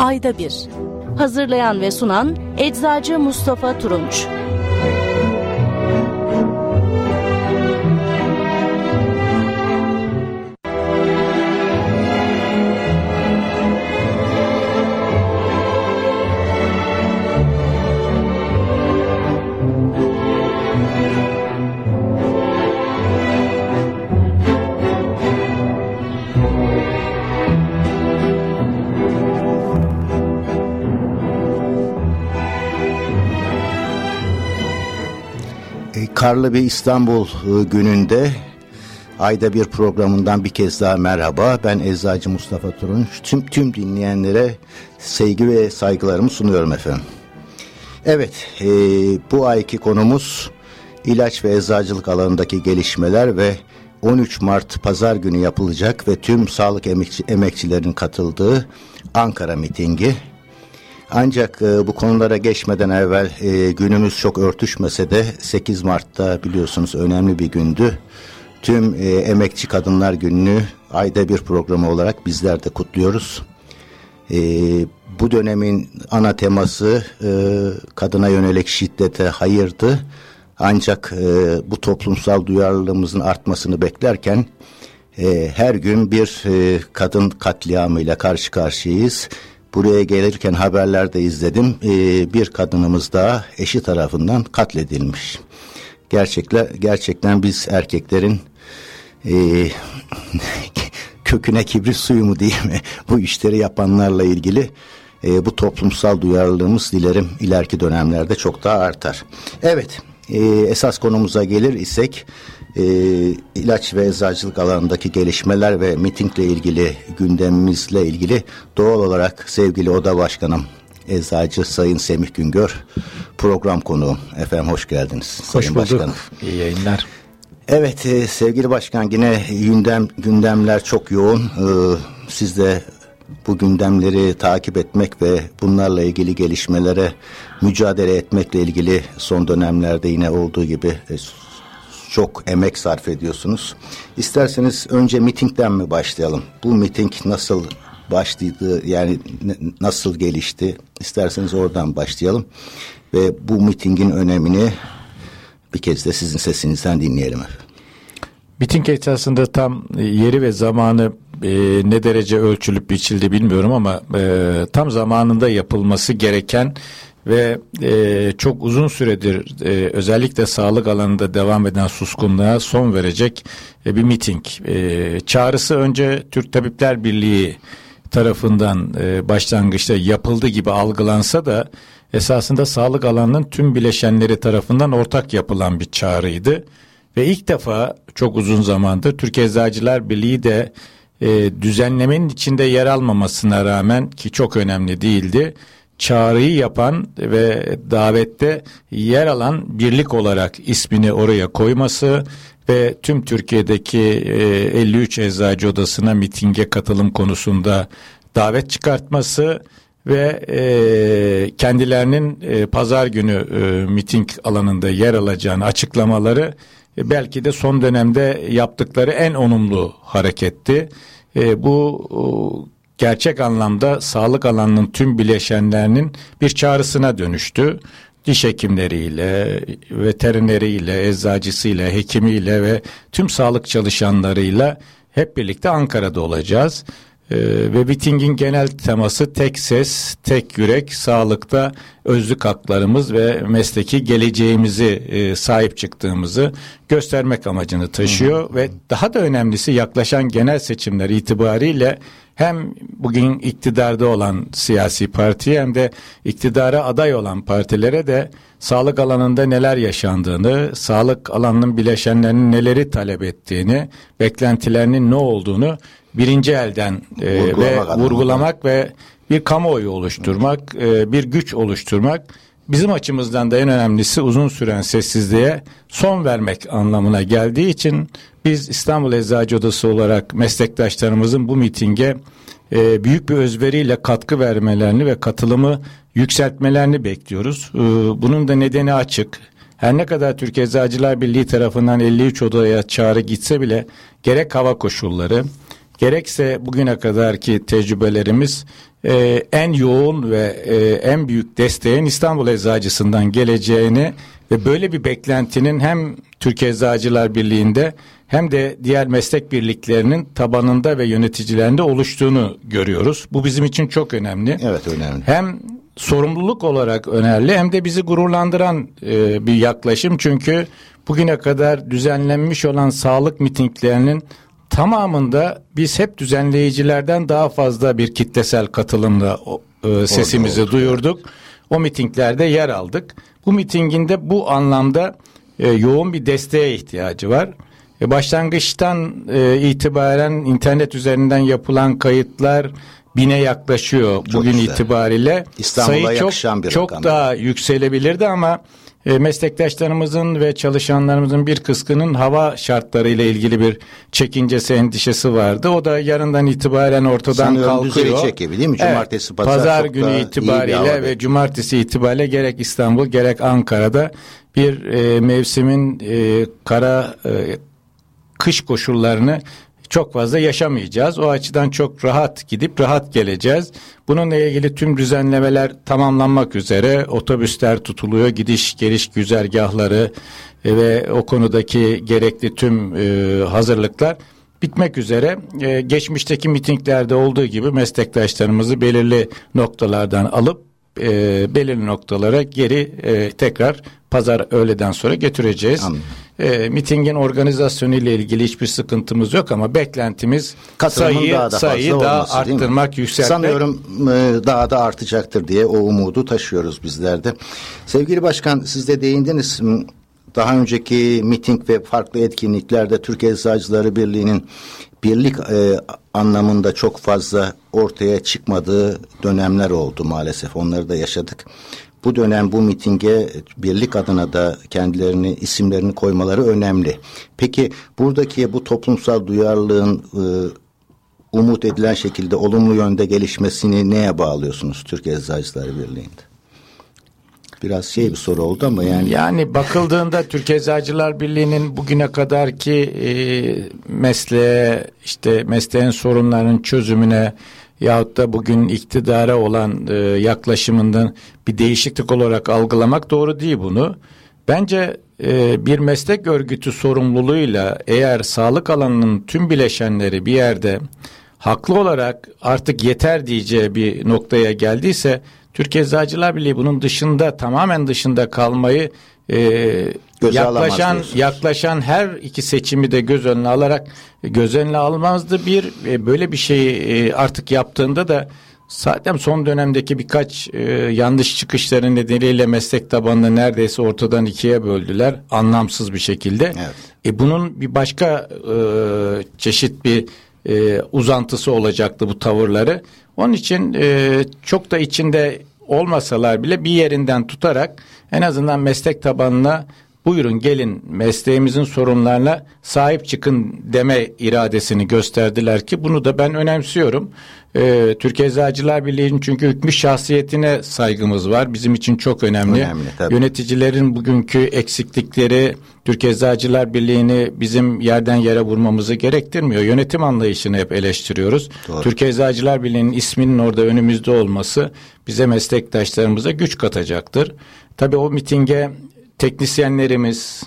Ayda Bir. Hazırlayan ve sunan Eczacı Mustafa Turunç karlı bir İstanbul e, gününde ayda bir programından bir kez daha merhaba. Ben Eczacı Mustafa Turun. Tüm, tüm dinleyenlere sevgi ve saygılarımı sunuyorum efendim. Evet, e, bu ayki konumuz ilaç ve eczacılık alanındaki gelişmeler ve 13 Mart pazar günü yapılacak ve tüm sağlık emekçi, emekçilerin katıldığı Ankara mitingi. Ancak e, bu konulara geçmeden evvel e, günümüz çok örtüşmese de 8 Mart'ta biliyorsunuz önemli bir gündü. Tüm e, Emekçi Kadınlar Günü'nü ayda bir programı olarak bizler de kutluyoruz. E, bu dönemin ana teması e, kadına yönelik şiddete hayırdı. Ancak e, bu toplumsal duyarlılığımızın artmasını beklerken e, her gün bir e, kadın katliamıyla karşı karşıyayız. Buraya gelirken haberlerde izledim. Ee, bir kadınımız daha eşi tarafından katledilmiş. Gerçekler, gerçekten biz erkeklerin e, köküne kibrit suyu mu değil mi? Bu işleri yapanlarla ilgili e, bu toplumsal duyarlılığımız dilerim ileriki dönemlerde çok daha artar. Evet, e, esas konumuza gelir isek e, ilaç ve eczacılık alanındaki gelişmeler ve mitingle ilgili gündemimizle ilgili doğal olarak sevgili oda başkanım Eczacı Sayın Semih Güngör program konuğum. Efendim hoş geldiniz. Hoş Sayın bulduk. Başkanım. İyi yayınlar. Evet e, sevgili başkan yine gündem gündemler çok yoğun. E, siz de bu gündemleri takip etmek ve bunlarla ilgili gelişmelere mücadele etmekle ilgili son dönemlerde yine olduğu gibi e, çok emek sarf ediyorsunuz. İsterseniz önce mitingden mi başlayalım? Bu miting nasıl başladı yani nasıl gelişti? İsterseniz oradan başlayalım ve bu mitingin önemini bir kez de sizin sesinizden dinleyelim. Miting esasında tam yeri ve zamanı e, ne derece ölçülüp biçildi bilmiyorum ama e, tam zamanında yapılması gereken ve e, çok uzun süredir e, özellikle sağlık alanında devam eden suskunluğa son verecek e, bir miting. E, çağrısı önce Türk Tabipler Birliği tarafından e, başlangıçta yapıldı gibi algılansa da esasında sağlık alanının tüm bileşenleri tarafından ortak yapılan bir çağrıydı. Ve ilk defa çok uzun zamandır Türk Eczacılar Birliği de e, düzenlemenin içinde yer almamasına rağmen ki çok önemli değildi çağrıyı yapan ve davette yer alan birlik olarak ismini oraya koyması ve tüm Türkiye'deki 53 e, eczacı odasına mitinge katılım konusunda davet çıkartması ve e, kendilerinin e, pazar günü e, miting alanında yer alacağını açıklamaları e, belki de son dönemde yaptıkları en olumlu hareketti. E, bu gerçek anlamda sağlık alanının tüm bileşenlerinin bir çağrısına dönüştü. Diş hekimleriyle, veterineriyle, eczacısıyla, hekimiyle ve tüm sağlık çalışanlarıyla hep birlikte Ankara'da olacağız. Ee, ve Biting'in genel teması tek ses, tek yürek, sağlıkta özlük haklarımız ve mesleki geleceğimizi e, sahip çıktığımızı göstermek amacını taşıyor. Hı hı. Ve daha da önemlisi yaklaşan genel seçimler itibariyle hem bugün iktidarda olan siyasi partiye hem de iktidara aday olan partilere de sağlık alanında neler yaşandığını, sağlık alanının bileşenlerinin neleri talep ettiğini, beklentilerinin ne olduğunu birinci elden e, ve vurgulamak ve bir kamuoyu oluşturmak, e, bir güç oluşturmak bizim açımızdan da en önemlisi uzun süren sessizliğe son vermek anlamına geldiği için biz İstanbul Eczacı Odası olarak meslektaşlarımızın bu mitinge e, büyük bir özveriyle katkı vermelerini ve katılımı yükseltmelerini bekliyoruz. E, bunun da nedeni açık. Her ne kadar Türk Eczacılar Birliği tarafından 53 odaya çağrı gitse bile gerek hava koşulları, gerekse bugüne kadarki tecrübelerimiz e, en yoğun ve e, en büyük desteğin İstanbul Eczacısı'ndan geleceğini ve böyle bir beklentinin hem Türkiye Eczacılar Birliği'nde hem de diğer meslek birliklerinin tabanında ve yöneticilerinde oluştuğunu görüyoruz. Bu bizim için çok önemli. Evet önemli. Hem sorumluluk olarak önemli hem de bizi gururlandıran e, bir yaklaşım. Çünkü bugüne kadar düzenlenmiş olan sağlık mitinglerinin tamamında biz hep düzenleyicilerden daha fazla bir kitlesel katılımla e, sesimizi oldu, duyurduk. Evet. O mitinglerde yer aldık. Bu mitinginde bu anlamda e, yoğun bir desteğe ihtiyacı var. E, başlangıçtan e, itibaren internet üzerinden yapılan kayıtlar bine yaklaşıyor çok bugün güzel. itibariyle. İstanbul'a Sayı çok, çok daha yükselebilirdi ama e, meslektaşlarımızın ve çalışanlarımızın bir kısmının hava şartlarıyla ilgili bir çekincesi, endişesi vardı. O da yarından itibaren ortadan Sanıyorum kalkıyor. Sanıyorum değil mi? Cumartesi, evet, pazar, pazar günü itibariyle ve cumartesi itibariyle gerek İstanbul gerek Ankara'da bir e, mevsimin e, kara e, kış koşullarını çok fazla yaşamayacağız. O açıdan çok rahat gidip rahat geleceğiz. Bununla ilgili tüm düzenlemeler tamamlanmak üzere otobüsler tutuluyor. Gidiş geliş güzergahları e, ve o konudaki gerekli tüm e, hazırlıklar bitmek üzere. E, geçmişteki mitinglerde olduğu gibi meslektaşlarımızı belirli noktalardan alıp e, belirli noktalara geri e, tekrar pazar öğleden sonra getireceğiz. Anladım. E, mitingin organizasyonu ile ilgili hiçbir sıkıntımız yok ama beklentimiz Katılımın sayıyı daha da sayıyı daha olması, arttırmak, yükseltmek. Sanıyorum e, daha da artacaktır diye o umudu taşıyoruz bizler de. Sevgili Başkan siz de değindiniz daha önceki miting ve farklı etkinliklerde Türkiye Eczacıları Birliği'nin birlik e, anlamında çok fazla ortaya çıkmadığı dönemler oldu maalesef. Onları da yaşadık. Bu dönem bu mitinge birlik adına da kendilerini isimlerini koymaları önemli. Peki buradaki bu toplumsal duyarlılığın e, umut edilen şekilde olumlu yönde gelişmesini neye bağlıyorsunuz Türkiye Eczacıları Birliği'nde? Biraz şey bir soru oldu ama yani. Yani bakıldığında Türkiye Eczacılar Birliği'nin bugüne kadarki e, mesleğe işte mesleğin sorunlarının çözümüne yahut da bugün iktidara olan e, yaklaşımından bir değişiklik olarak algılamak doğru değil bunu. Bence e, bir meslek örgütü sorumluluğuyla eğer sağlık alanının tüm bileşenleri bir yerde haklı olarak artık yeter diyeceği bir noktaya geldiyse Türkiye Eczacılar Birliği bunun dışında tamamen dışında kalmayı e, yaklaşan yaklaşan her iki seçimi de göz önüne alarak göz önüne almazdı bir e, böyle bir şeyi e, artık yaptığında da zaten son dönemdeki birkaç e, yanlış çıkışları nedeniyle meslek tabanını neredeyse ortadan ikiye böldüler anlamsız bir şekilde. Evet. E, bunun bir başka e, çeşit bir e, uzantısı olacaktı bu tavırları. Onun için e, çok da içinde olmasalar bile bir yerinden tutarak en azından meslek tabanına buyurun gelin mesleğimizin sorunlarına sahip çıkın deme iradesini gösterdiler ki bunu da ben önemsiyorum. Ee, Türkiye Eczacılar Birliği'nin çünkü hükmü şahsiyetine saygımız var. Bizim için çok önemli. önemli tabii. Yöneticilerin bugünkü eksiklikleri Türkiye Eczacılar Birliği'ni bizim yerden yere vurmamızı gerektirmiyor. Yönetim anlayışını hep eleştiriyoruz. Doğru. Türkiye Eczacılar Birliği'nin isminin orada önümüzde olması bize meslektaşlarımıza güç katacaktır. Tabii o mitinge teknisyenlerimiz,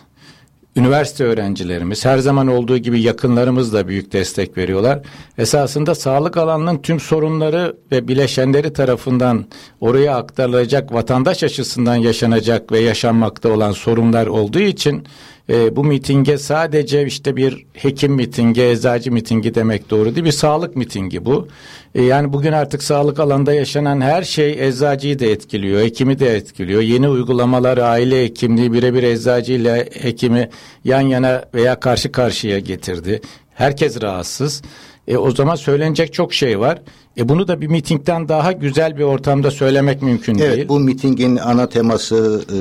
üniversite öğrencilerimiz her zaman olduğu gibi yakınlarımız da büyük destek veriyorlar. Esasında sağlık alanının tüm sorunları ve bileşenleri tarafından oraya aktarılacak vatandaş açısından yaşanacak ve yaşanmakta olan sorunlar olduğu için e, bu mitinge sadece işte bir hekim mitingi, eczacı mitingi demek doğru değil. Bir sağlık mitingi bu. E, yani bugün artık sağlık alanda yaşanan her şey eczacıyı da etkiliyor, hekimi de etkiliyor. Yeni uygulamalar aile hekimliği birebir eczacı ile hekimi yan yana veya karşı karşıya getirdi. Herkes rahatsız. E, o zaman söylenecek çok şey var. E, bunu da bir mitingden daha güzel bir ortamda söylemek mümkün evet, değil. Evet bu mitingin ana teması e,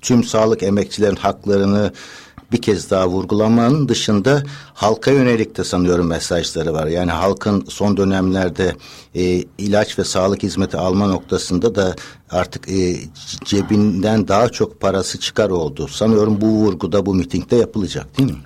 tüm sağlık emekçilerin haklarını bir kez daha vurgulamanın dışında halka yönelik de sanıyorum mesajları var. Yani halkın son dönemlerde e, ilaç ve sağlık hizmeti alma noktasında da artık e, cebinden daha çok parası çıkar oldu. Sanıyorum bu vurguda bu mitingde yapılacak değil mi?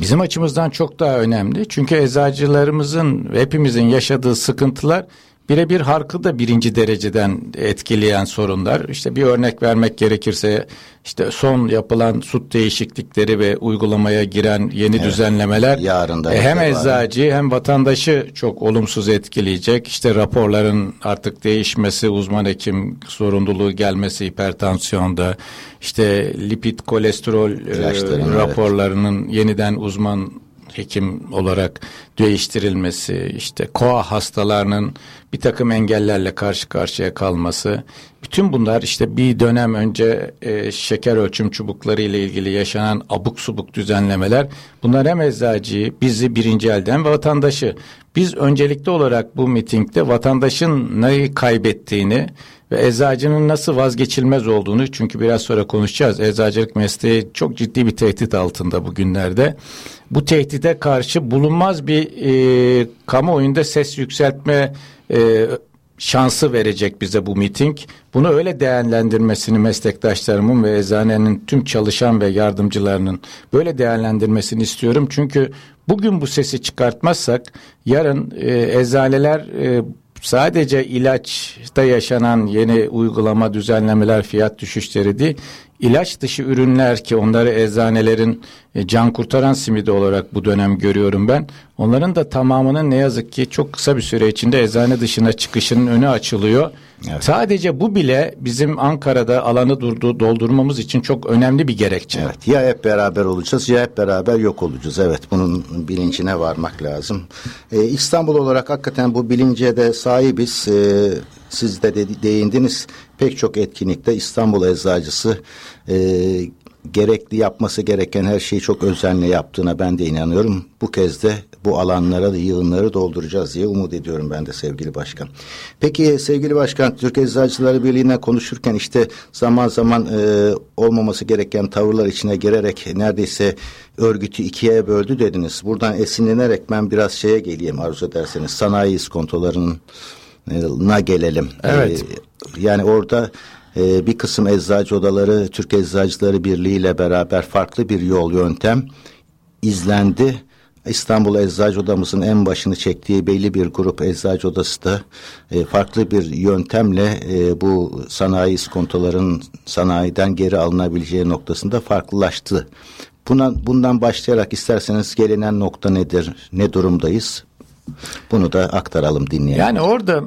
Bizim açımızdan çok daha önemli. Çünkü eczacılarımızın hepimizin yaşadığı sıkıntılar birebir halkı da birinci dereceden etkileyen sorunlar. İşte bir örnek vermek gerekirse işte son yapılan süt değişiklikleri ve uygulamaya giren yeni evet, düzenlemeler yarın da e, hem eczacı hem vatandaşı çok olumsuz etkileyecek. İşte raporların artık değişmesi, uzman hekim sorumluluğu gelmesi hipertansiyonda, işte lipid kolesterol e, raporlarının evet. yeniden uzman hekim olarak değiştirilmesi, işte koa hastalarının bir takım engellerle karşı karşıya kalması, bütün bunlar işte bir dönem önce e, şeker ölçüm çubukları ile ilgili yaşanan abuk subuk düzenlemeler, bunlar hem eczacıyı, bizi birinci elden vatandaşı, biz öncelikli olarak bu mitingde vatandaşın neyi kaybettiğini ve eczacının nasıl vazgeçilmez olduğunu çünkü biraz sonra konuşacağız. Eczacılık mesleği çok ciddi bir tehdit altında bugünlerde. Bu tehdide karşı bulunmaz bir e, kamuoyunda ses yükseltme e, şansı verecek bize bu miting. Bunu öyle değerlendirmesini meslektaşlarımın ve eczanenin tüm çalışan ve yardımcılarının böyle değerlendirmesini istiyorum. Çünkü bugün bu sesi çıkartmazsak yarın e, eczaneler e, sadece ilaçta yaşanan yeni uygulama düzenlemeler fiyat düşüşleri değil ilaç dışı ürünler ki onları eczanelerin e, can kurtaran simidi olarak bu dönem görüyorum ben. Onların da tamamının ne yazık ki çok kısa bir süre içinde eczane dışına çıkışının önü açılıyor. Evet. Sadece bu bile bizim Ankara'da alanı durdu, doldurmamız için çok önemli bir gerekçe. Evet, ya hep beraber olacağız ya hep beraber yok olacağız. Evet bunun bilincine varmak lazım. Ee, İstanbul olarak hakikaten bu bilince de sahibiz. Ee, siz de, de değindiniz pek çok etkinlikte İstanbul Eczacısı e, gerekli yapması gereken her şeyi çok özenle yaptığına ben de inanıyorum. Bu kez de bu alanlara da yığınları dolduracağız diye umut ediyorum ben de sevgili başkan. Peki sevgili başkan Türk Eczacıları Birliği'ne konuşurken işte zaman zaman e, olmaması gereken tavırlar içine girerek neredeyse örgütü ikiye böldü dediniz. Buradan esinlenerek ben biraz şeye geleyim arzu ederseniz sanayi iskontolarının na gelelim. Evet. Ee, yani orada e, bir kısım eczacı odaları Türk Eczacıları Birliği ile beraber farklı bir yol yöntem izlendi. İstanbul Eczacı Odamızın en başını çektiği belli bir grup eczacı odası da e, farklı bir yöntemle e, bu sanayi iskontoların sanayiden geri alınabileceği noktasında farklılaştı. Buna, bundan başlayarak isterseniz gelinen nokta nedir, ne durumdayız? Bunu da aktaralım dinleyelim. Yani orada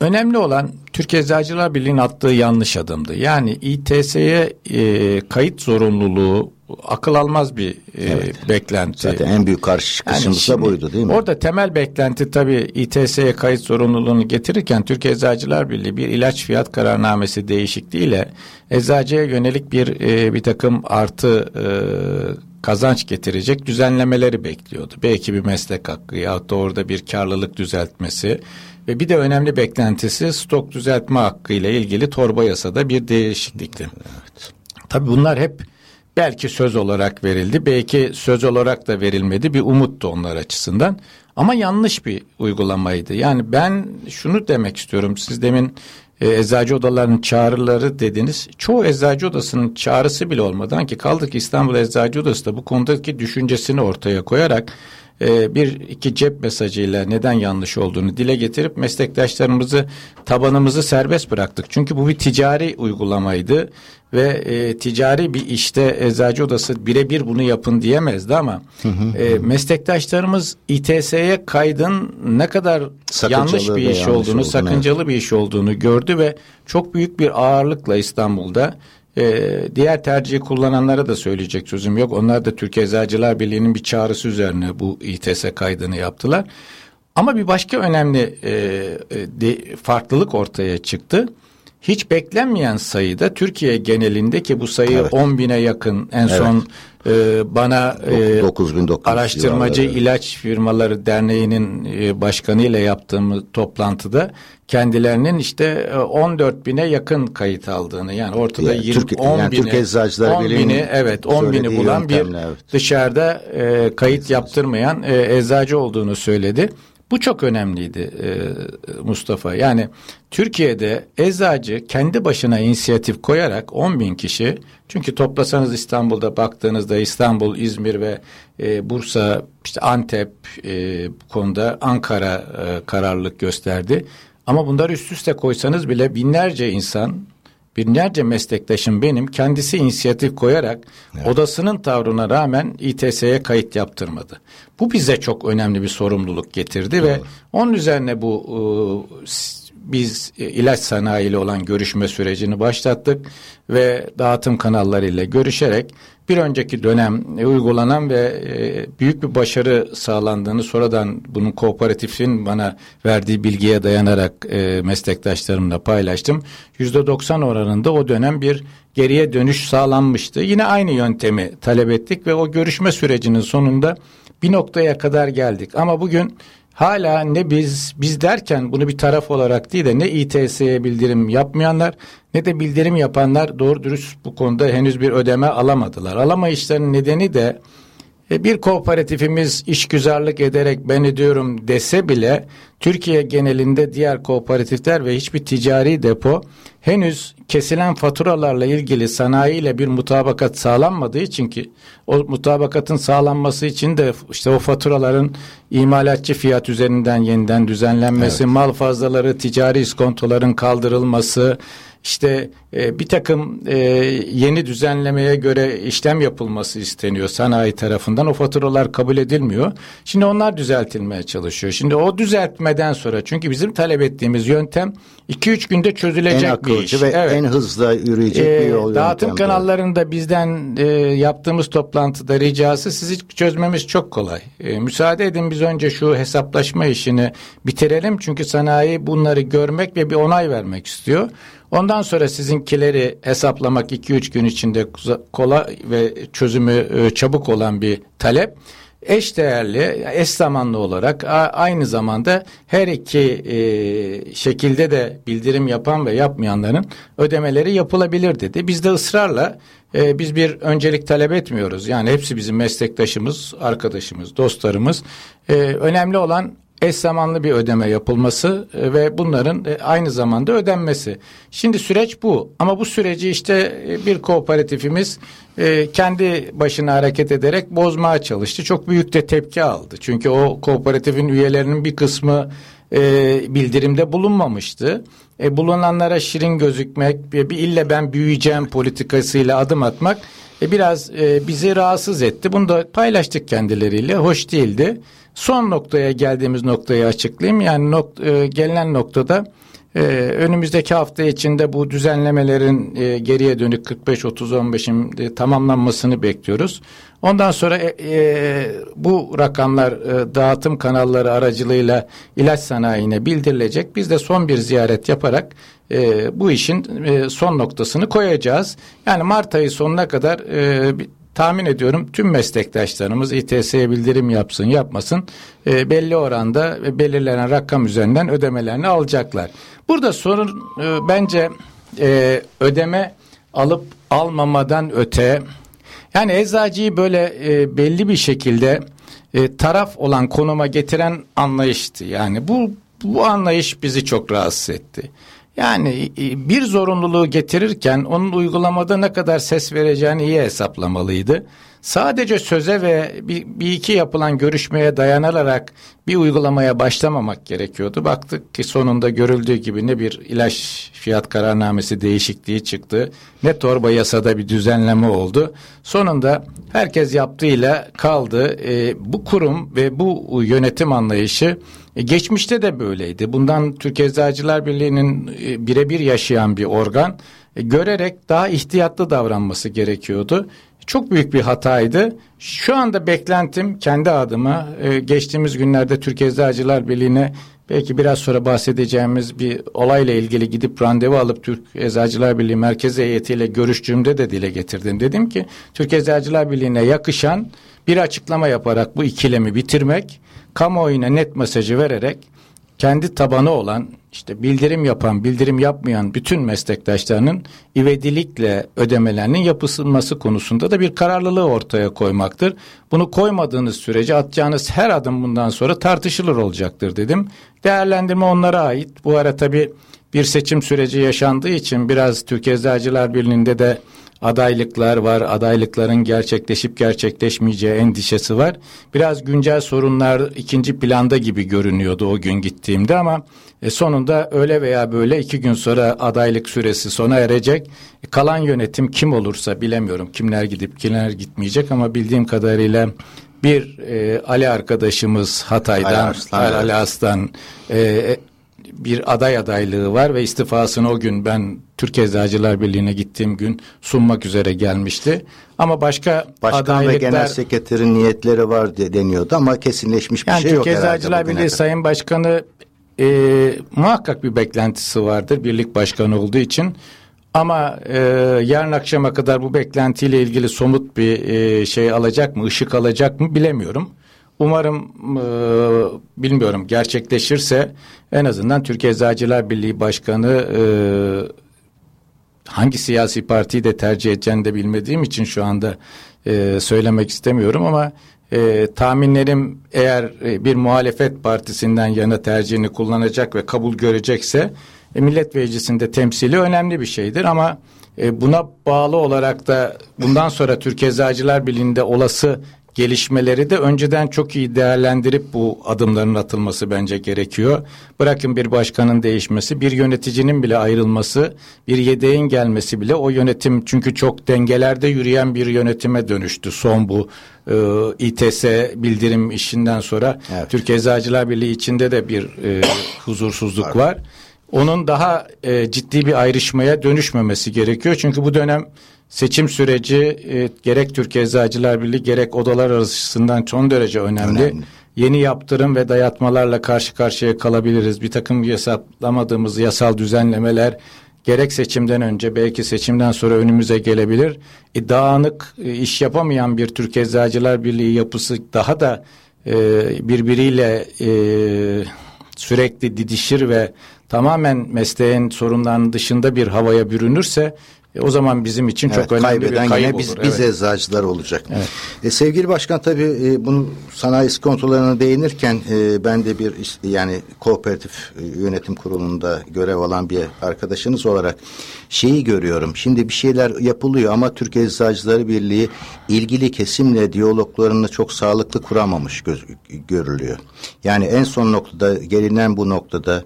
önemli olan Türkiye Eczacılar Birliği'nin attığı yanlış adımdı. Yani İTS'ye e, kayıt zorunluluğu akıl almaz bir e, evet. beklenti. Zaten en büyük karşı çıkışımız yani da buydu değil mi? Orada temel beklenti tabii İTS'ye kayıt zorunluluğunu getirirken Türkiye Eczacılar Birliği bir ilaç fiyat kararnamesi değişikliğiyle eczacıya yönelik bir e, bir takım artı e, kazanç getirecek düzenlemeleri bekliyordu. Belki bir meslek hakkı ya da orada bir karlılık düzeltmesi ve bir de önemli beklentisi stok düzeltme hakkı ile ilgili torba yasada bir değişiklikti. Evet. Tabii bunlar hep belki söz olarak verildi, belki söz olarak da verilmedi bir umuttu onlar açısından. Ama yanlış bir uygulamaydı. Yani ben şunu demek istiyorum. Siz demin e, eczacı odalarının çağrıları dediniz. Çoğu eczacı odasının çağrısı bile olmadan ki kaldı ki İstanbul Eczacı Odası da bu konudaki düşüncesini ortaya koyarak e, bir iki cep mesajıyla neden yanlış olduğunu dile getirip meslektaşlarımızı tabanımızı serbest bıraktık. Çünkü bu bir ticari uygulamaydı ve e, ticari bir işte eczacı odası birebir bunu yapın diyemezdi ama e, meslektaşlarımız İTS'ye kaydın ne kadar sakıncalı yanlış bir iş yanlış olduğunu, olduğunu, sakıncalı bir iş olduğunu gördü ve çok büyük bir ağırlıkla İstanbul'da ee, diğer tercihi kullananlara da söyleyecek sözüm yok. Onlar da Türkiye Eczacılar Birliği'nin bir çağrısı üzerine bu İTS kaydını yaptılar. Ama bir başka önemli e, e, de, farklılık ortaya çıktı. Hiç beklenmeyen sayıda Türkiye genelinde ki bu sayı evet. 10 bine yakın en evet. son e, bana e, 9900 araştırmacı civarları. ilaç firmaları derneğinin e, başkanı ile yaptığım toplantıda kendilerinin işte 14 e, bine yakın kayıt aldığını yani ortada yani 20 Türk, 10 yani bini, Türk 10 bini evet 10 bini bulan bir evet. dışarıda e, kayıt yaptırmayan e, eczacı olduğunu söyledi. Bu çok önemliydi e, Mustafa. Yani Türkiye'de eczacı kendi başına inisiyatif koyarak 10 bin kişi çünkü toplasanız İstanbul'da baktığınızda İstanbul, İzmir ve e, Bursa, işte Antep e, bu konuda Ankara e, kararlılık gösterdi. Ama bunları üst üste koysanız bile binlerce insan binlerce meslektaşım benim kendisi inisiyatif koyarak evet. odasının tavrına rağmen İTS'ye kayıt yaptırmadı. Bu bize çok önemli bir sorumluluk getirdi Doğru. ve onun üzerine bu e, biz ilaç sanayiyle olan görüşme sürecini başlattık ve dağıtım kanallarıyla görüşerek bir önceki dönem uygulanan ve e, büyük bir başarı sağlandığını sonradan bunun kooperatifin bana verdiği bilgiye dayanarak e, meslektaşlarımla paylaştım. Yüzde doksan oranında o dönem bir geriye dönüş sağlanmıştı. Yine aynı yöntemi talep ettik ve o görüşme sürecinin sonunda bir noktaya kadar geldik. Ama bugün hala ne biz biz derken bunu bir taraf olarak değil de ne İTS'ye bildirim yapmayanlar ne de bildirim yapanlar doğru dürüst bu konuda henüz bir ödeme alamadılar. Alamayışların nedeni de e, bir kooperatifimiz işgüzarlık ederek ben ediyorum dese bile Türkiye genelinde diğer kooperatifler ve hiçbir ticari depo henüz kesilen faturalarla ilgili sanayiyle bir mutabakat sağlanmadığı için ki o mutabakatın sağlanması için de işte o faturaların imalatçı fiyat üzerinden yeniden düzenlenmesi, evet. mal fazlaları, ticari iskontoların kaldırılması, işte e, bir takım e, yeni düzenlemeye göre işlem yapılması isteniyor sanayi tarafından. O faturalar kabul edilmiyor. Şimdi onlar düzeltilmeye çalışıyor. Şimdi o düzeltmeden sonra çünkü bizim talep ettiğimiz yöntem 2-3 günde çözülecek en bir iş. ve evet. en hızlı yürüyecek ee, bir yol Dağıtım yöntem kanallarında bizden e, yaptığımız toplantıda ricası sizi çözmemiz çok kolay. E, müsaade edin biz önce şu hesaplaşma işini bitirelim. Çünkü sanayi bunları görmek ve bir onay vermek istiyor. Ondan sonra sizinkileri hesaplamak 2-3 gün içinde kolay ve çözümü e, çabuk olan bir talep eş değerli, eş zamanlı olarak aynı zamanda her iki e, şekilde de bildirim yapan ve yapmayanların ödemeleri yapılabilir dedi. Biz de ısrarla e, biz bir öncelik talep etmiyoruz. Yani hepsi bizim meslektaşımız, arkadaşımız, dostlarımız. Önemli olan eş zamanlı bir ödeme yapılması e, ve bunların e, aynı zamanda ödenmesi. Şimdi süreç bu ama bu süreci işte e, bir kooperatifimiz kendi başına hareket ederek bozmaya çalıştı. Çok büyük de tepki aldı. Çünkü o kooperatifin üyelerinin bir kısmı bildirimde bulunmamıştı. bulunanlara şirin gözükmek, bir ille ben büyüyeceğim politikasıyla adım atmak biraz bizi rahatsız etti. Bunu da paylaştık kendileriyle. Hoş değildi. Son noktaya geldiğimiz noktayı açıklayayım. Yani nok e, gelinen noktada e, önümüzdeki hafta içinde bu düzenlemelerin e, geriye dönük 45-30-15'in e, tamamlanmasını bekliyoruz. Ondan sonra e, e, bu rakamlar e, dağıtım kanalları aracılığıyla ilaç sanayine bildirilecek. Biz de son bir ziyaret yaparak e, bu işin e, son noktasını koyacağız. Yani Mart ayı sonuna kadar e, tahmin ediyorum tüm meslektaşlarımız İTS'ye bildirim yapsın yapmasın e, belli oranda ve belirlenen rakam üzerinden ödemelerini alacaklar. Burada sorun e, bence e, ödeme alıp almamadan öte yani eczacıyı böyle e, belli bir şekilde e, taraf olan konuma getiren anlayıştı. Yani bu bu anlayış bizi çok rahatsız etti. Yani e, bir zorunluluğu getirirken onun uygulamada ne kadar ses vereceğini iyi hesaplamalıydı. Sadece söze ve bir, bir iki yapılan görüşmeye dayanılarak bir uygulamaya başlamamak gerekiyordu. Baktık ki sonunda görüldüğü gibi ne bir ilaç fiyat kararnamesi değişikliği çıktı ne torba yasada bir düzenleme oldu. Sonunda herkes yaptığıyla kaldı. E, bu kurum ve bu yönetim anlayışı e, geçmişte de böyleydi. Bundan Türkiye Eczacılar Birliği'nin e, birebir yaşayan bir organ e, görerek daha ihtiyatlı davranması gerekiyordu. Çok büyük bir hataydı. Şu anda beklentim kendi adıma e, geçtiğimiz günlerde Türkiye Eczacılar Birliği'ne belki biraz sonra bahsedeceğimiz bir olayla ilgili gidip randevu alıp Türk Eczacılar Birliği merkez heyetiyle görüştüğümde de dile getirdim. Dedim ki Türkiye Eczacılar Birliği'ne yakışan bir açıklama yaparak bu ikilemi bitirmek kamuoyuna net mesajı vererek kendi tabanı olan işte bildirim yapan, bildirim yapmayan bütün meslektaşlarının ivedilikle ödemelerinin yapısılması konusunda da bir kararlılığı ortaya koymaktır. Bunu koymadığınız sürece atacağınız her adım bundan sonra tartışılır olacaktır dedim. Değerlendirme onlara ait. Bu ara tabii bir seçim süreci yaşandığı için biraz Türk Eczacılar Birliği'nde de adaylıklar var. Adaylıkların gerçekleşip gerçekleşmeyeceği endişesi var. Biraz güncel sorunlar ikinci planda gibi görünüyordu o gün gittiğimde ama e, sonunda öyle veya böyle iki gün sonra adaylık süresi sona erecek. E, kalan yönetim kim olursa bilemiyorum kimler gidip kimler gitmeyecek ama bildiğim kadarıyla bir e, Ali arkadaşımız Hatay'dan Ali Arslan, Ali Arslan e, bir aday adaylığı var ve istifasını o gün ben Türk Eczacılar Birliği'ne gittiğim gün sunmak üzere gelmişti. Ama başka Başkan adaylıklar... ve genel sekreterin niyetleri var deniyordu ama kesinleşmiş bir yani şey Türk yok Eczacılar Birliği Sayın Başkanı e, muhakkak bir beklentisi vardır birlik başkanı olduğu için. Ama e, yarın akşama kadar bu beklentiyle ilgili somut bir e, şey alacak mı, ışık alacak mı bilemiyorum. Umarım e, bilmiyorum gerçekleşirse en azından Türkiye Eczacılar Birliği Başkanı e, hangi siyasi partiyi de tercih edeceğini de bilmediğim için şu anda e, söylemek istemiyorum ama e, tahminlerim eğer e, bir muhalefet partisinden yana tercihini kullanacak ve kabul görecekse e, millet meclisinde temsili önemli bir şeydir ama e, buna bağlı olarak da bundan sonra Türkiye Eczacılar Birliği'nde olası gelişmeleri de önceden çok iyi değerlendirip bu adımların atılması bence gerekiyor. Bırakın bir başkanın değişmesi, bir yöneticinin bile ayrılması, bir yedeğin gelmesi bile o yönetim çünkü çok dengelerde yürüyen bir yönetime dönüştü son bu e, İTS bildirim işinden sonra. Evet. Türkiye Eczacılar Birliği içinde de bir e, huzursuzluk var. Onun daha e, ciddi bir ayrışmaya dönüşmemesi gerekiyor. Çünkü bu dönem seçim süreci e, gerek Türkiye Eczacılar Birliği gerek odalar arasından son derece önemli. önemli. Yeni yaptırım ve dayatmalarla karşı karşıya kalabiliriz. Bir takım yasaklamadığımız yasal düzenlemeler gerek seçimden önce belki seçimden sonra önümüze gelebilir. E, dağınık e, iş yapamayan bir Türkiye Eczacılar Birliği yapısı daha da e, birbiriyle e, sürekli didişir ve tamamen mesleğin sorunlarının dışında bir havaya bürünürse e, o zaman bizim için evet, çok önemli bir kayıp yine biz, olur. Biz evet. eczacılar olacak. Evet. E, sevgili başkan tabii e, bunu sanayi iskontolarına değinirken e, ben de bir yani kooperatif e, yönetim kurulunda görev alan bir arkadaşınız olarak şeyi görüyorum. Şimdi bir şeyler yapılıyor ama Türkiye Eczacıları Birliği ilgili kesimle diyaloglarını çok sağlıklı kuramamış göz, görülüyor. Yani en son noktada gelinen bu noktada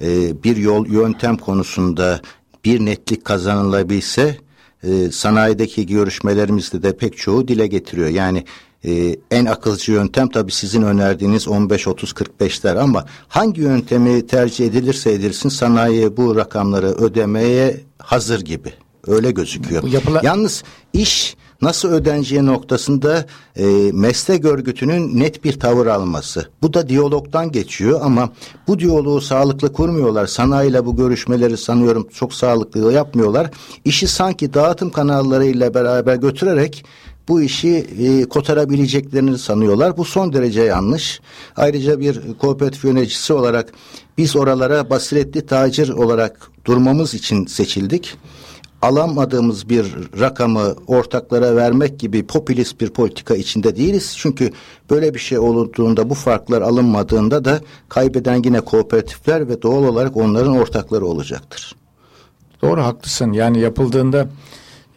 e, bir yol yöntem konusunda bir netlik kazanılabilse e, sanayideki görüşmelerimizde de pek çoğu dile getiriyor. Yani e, en akılcı yöntem tabii sizin önerdiğiniz 15-30-45'ler ama hangi yöntemi tercih edilirse edilsin sanayiye bu rakamları ödemeye hazır gibi. Öyle gözüküyor. Yapıla... Yalnız iş nasıl ödeneceği noktasında e, meslek örgütünün net bir tavır alması. Bu da diyalogdan geçiyor ama bu diyaloğu sağlıklı kurmuyorlar. Sanayiyle bu görüşmeleri sanıyorum çok sağlıklı yapmıyorlar. İşi sanki dağıtım kanallarıyla beraber götürerek bu işi e, kotarabileceklerini sanıyorlar. Bu son derece yanlış. Ayrıca bir kooperatif yöneticisi olarak biz oralara basiretli tacir olarak durmamız için seçildik alamadığımız bir rakamı ortaklara vermek gibi popülist bir politika içinde değiliz. Çünkü böyle bir şey olduğunda bu farklar alınmadığında da kaybeden yine kooperatifler ve doğal olarak onların ortakları olacaktır. Doğru haklısın. Yani yapıldığında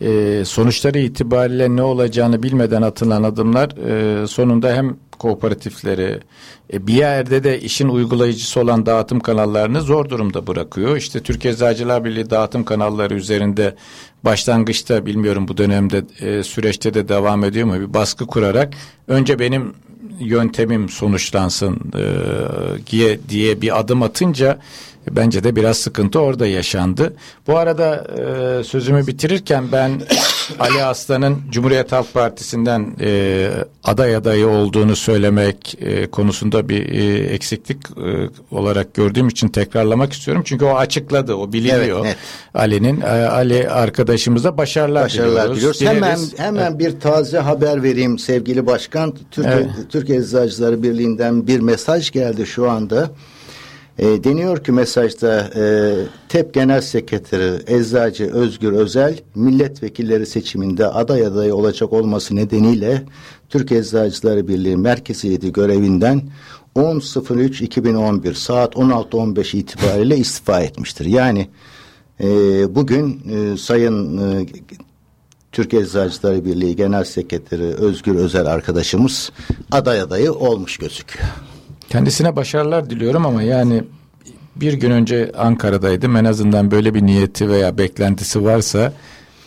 e, sonuçları itibariyle ne olacağını bilmeden atılan adımlar e, sonunda hem kooperatifleri e, bir yerde de işin uygulayıcısı olan dağıtım kanallarını zor durumda bırakıyor. İşte Türkiye Eczacılar Birliği dağıtım kanalları üzerinde başlangıçta bilmiyorum bu dönemde e, süreçte de devam ediyor mu bir baskı kurarak önce benim yöntemim sonuçlansın e, diye, diye bir adım atınca bence de biraz sıkıntı orada yaşandı. Bu arada e, sözümü bitirirken ben Ali Aslan'ın Cumhuriyet Halk Partisi'nden e, aday adayı olduğunu söylemek e, konusunda bir e, eksiklik e, olarak gördüğüm için tekrarlamak istiyorum. Çünkü o açıkladı, o biliniyor. Evet, Ali'nin e, Ali arkadaşımıza başarılar, başarılar diliyoruz. diliyoruz. Hemen hemen bir taze haber vereyim sevgili başkan. Türkiye, evet. Türkiye Eczacıları Birliği'nden bir mesaj geldi şu anda. E, deniyor ki mesajda e, TEP Genel Sekreteri Eczacı Özgür Özel milletvekilleri seçiminde aday adayı olacak olması nedeniyle Türk Eczacıları Birliği Merkeziyeti görevinden 10.03.2011 saat 16.15 itibariyle istifa etmiştir. Yani e, bugün e, Sayın e, Türk Eczacıları Birliği Genel Sekreteri Özgür Özel arkadaşımız aday adayı olmuş gözüküyor. Kendisine başarılar diliyorum ama yani bir gün önce Ankara'daydım. En azından böyle bir niyeti veya beklentisi varsa